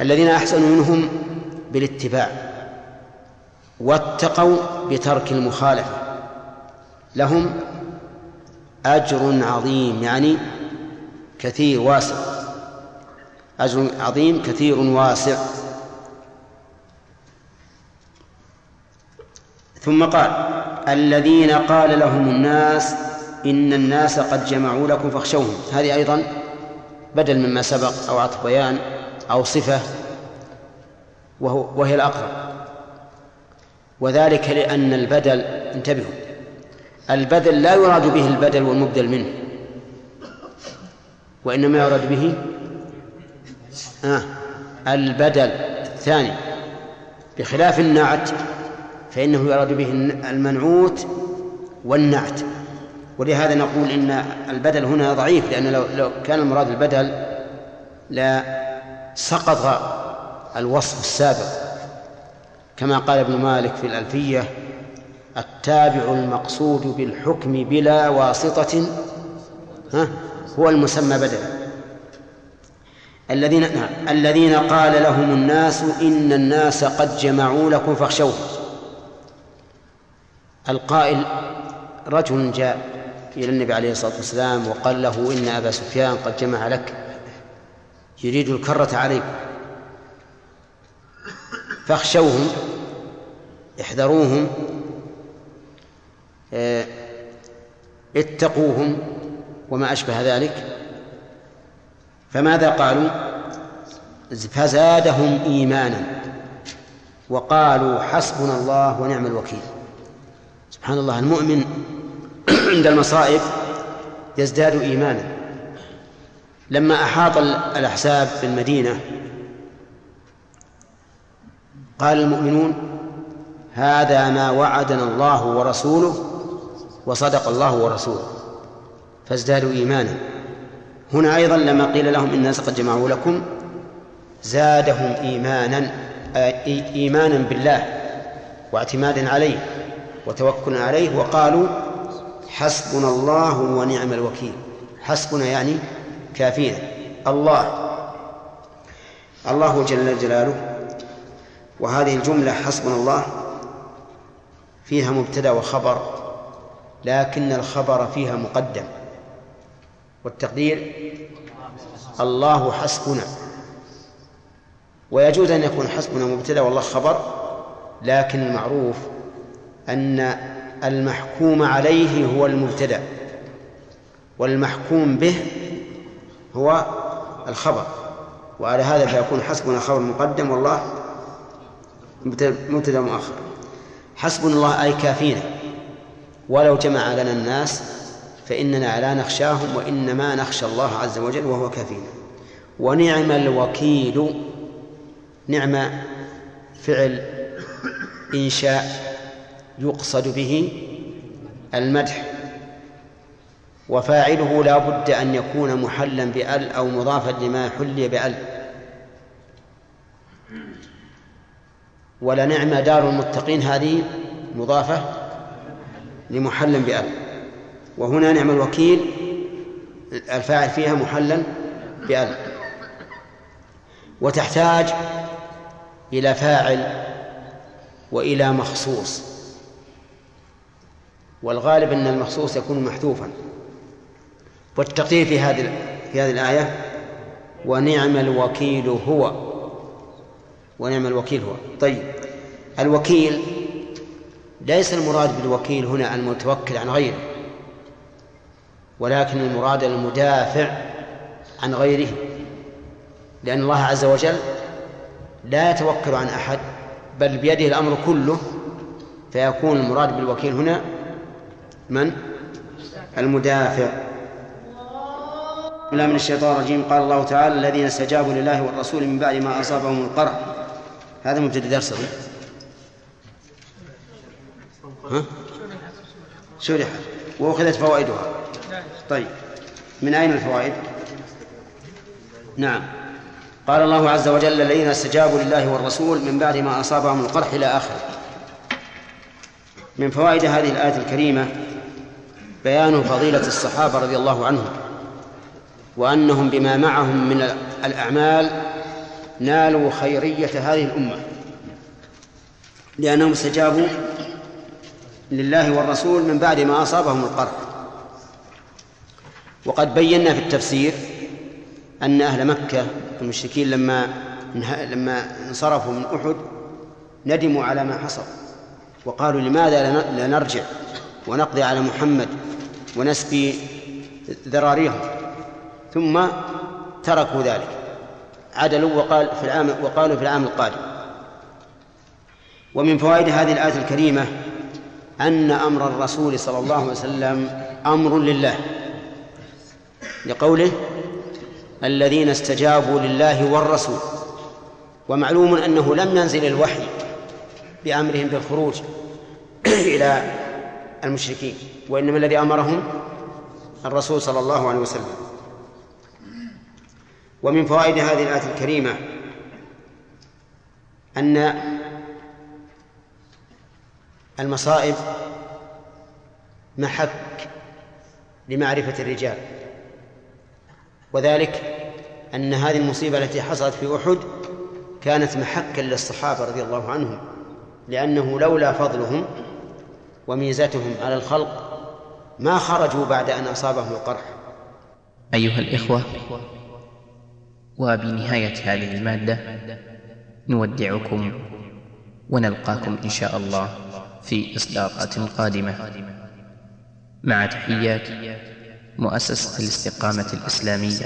الذين أحسنوا منهم بالاتباع واتقوا بترك المخالفة. لهم أجر عظيم يعني كثير واسع. أجر عظيم كثير واسع. ثم قال الذين قال لهم الناس إن الناس قد جمعوا لكم فاخشوهم. هذه أيضا بدل مما سبق أو عطف بيان أو صفة وهو وهي الأقرب. وذلك لأن البدل انتبهوا البدل لا يراد به البدل والمبدل منه. وإنما يراد به آه البدل الثاني. بخلاف النعت فإنه يراد به المنعوت والنعت. ولهذا نقول إن البدل هنا ضعيف لأن لو, كان المراد البدل لا سقط الوصف السابق. كما قال ابن مالك في الألفية التابع المقصود بالحكم بلا واسطة ها هو المسمى بدلا. الذين نعم الذين قال لهم الناس إن الناس قد جمعوا لكم فاخشوهم القائل رجل جاء إلى النبي عليه الصلاة والسلام وقال له إن أبا سفيان قد جمع لك يريد الكرة عليكم فاخشوهم احذروهم آه اتقوهم وما أشبه ذلك. فماذا قالوا؟ فزادهم إيمانا وقالوا حسبنا الله ونعم الوكيل. سبحان الله المؤمن <clears throat> عند المصائب يزداد إيمانا. لما أحاط الأحزاب بالمدينة قال المؤمنون هذا ما وعدنا الله ورسوله وصدق الله ورسوله فازدادوا إيمانا. هنا أيضا لما قيل لهم إن الناس قد جمعوا لكم زادهم إيمانا إيمانا بالله واعتمادا عليه وتوكلا عليه وقالوا حسبنا الله ونعم الوكيل. حسبنا يعني كافينا. الله. الله جل جلاله وهذه الجملة حسبنا الله فيها مبتدأ وخبر لكن الخبر فيها مقدم. والتقدير الله حسبنا. ويجوز أن يكون حسبنا مبتدأ والله خبر لكن المعروف أن المحكوم عليه هو المبتدأ والمحكوم به هو الخبر. وعلى هذا فيكون حسبنا خبر مقدم والله مبتدأ مؤخر. حسبنا الله أي كافينا. ولو جمع لنا الناس فإننا لا نخشاهم وإنما نخشى الله عز وجل وهو كافينا. ونعم الوكيل نعم فعل إنشاء يقصد به المدح. وفاعله لا بد أن يكون محلا بأل أو مضافا لما حلي بأل. ولنعم دار المتقين هذه مضافة لمحل بأل وهنا نعم الوكيل الفاعل فيها محلا بأل وتحتاج إلى فاعل وإلى مخصوص. والغالب أن المخصوص يكون محذوفا. والتقدير في هذه في هذه الآية ونعم الوكيل هو. ونعم الوكيل هو. طيب الوكيل ليس المراد بالوكيل هنا المتوكل عن غيره ولكن المراد المدافع عن غيره لأن الله عز وجل لا يتوكل عن أحد بل بيده الأمر كله فيكون المراد بالوكيل هنا من؟ المدافع. بالله من الشيطان الرجيم. قال الله تعالى الذين استجابوا لله والرسول من بعد ما أصابهم القرح. هذا مبتدأ درس ها؟ شرحت. وأخذت فوائدها. طيب. من أين الفوائد؟ نعم. قال الله عز وجل الذين استجابوا لله والرسول من بعد ما أصابهم القرح إلى آخره. من فوائد هذه الآية الكريمة بيان فضيلة الصحابة رضي الله عنهم وأنهم بما معهم من الأعمال نالوا خيرية هذه الأمة لأنهم استجابوا لله والرسول من بعد ما أصابهم القرح. وقد بينا في التفسير أن أهل مكة المشركين لما لما انصرفوا من أحد ندموا على ما حصل وقالوا لماذا لا نرجع ونقضي على محمد ونسقي ذراريهم؟ ثم تركوا ذلك. عدلوا وقال في العام وقالوا في العام القادم. ومن فوائد هذه الآية الكريمة أن أمر الرسول صلى الله عليه وسلم أمر لله. لقوله الذين استجابوا لله والرسول. ومعلوم أنه لم ينزل الوحي بأمرهم بالخروج <clears throat> إلى المشركين وإنما الذي أمرهم الرسول صلى الله عليه وسلم. ومن فوائد هذه الآية الكريمة أن المصائب محك لمعرفة الرجال وذلك أن هذه المصيبة التي حصلت في أحد كانت محكا للصحابة رضي الله عنهم لأنه لولا فضلهم وميزتهم على الخلق ما خرجوا بعد أن أصابهم القرح. أيها الإخوة وبنهاية هذه المادة نودعكم ونلقاكم إن شاء الله في إصدارات قادمة. مع تحيات مؤسسة الاستقامة الإسلامية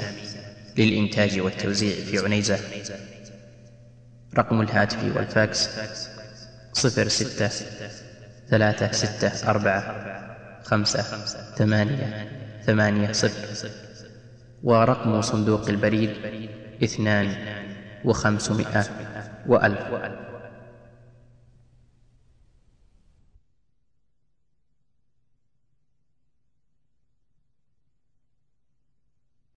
للإنتاج والتوزيع في عنيزة. رقم الهاتف والفاكس صفر ستة ثلاثة ستة أربعة خمسة ثمانية ثمانية صفر. ورقم صندوق البريد اثنان وخمسمائة وألف.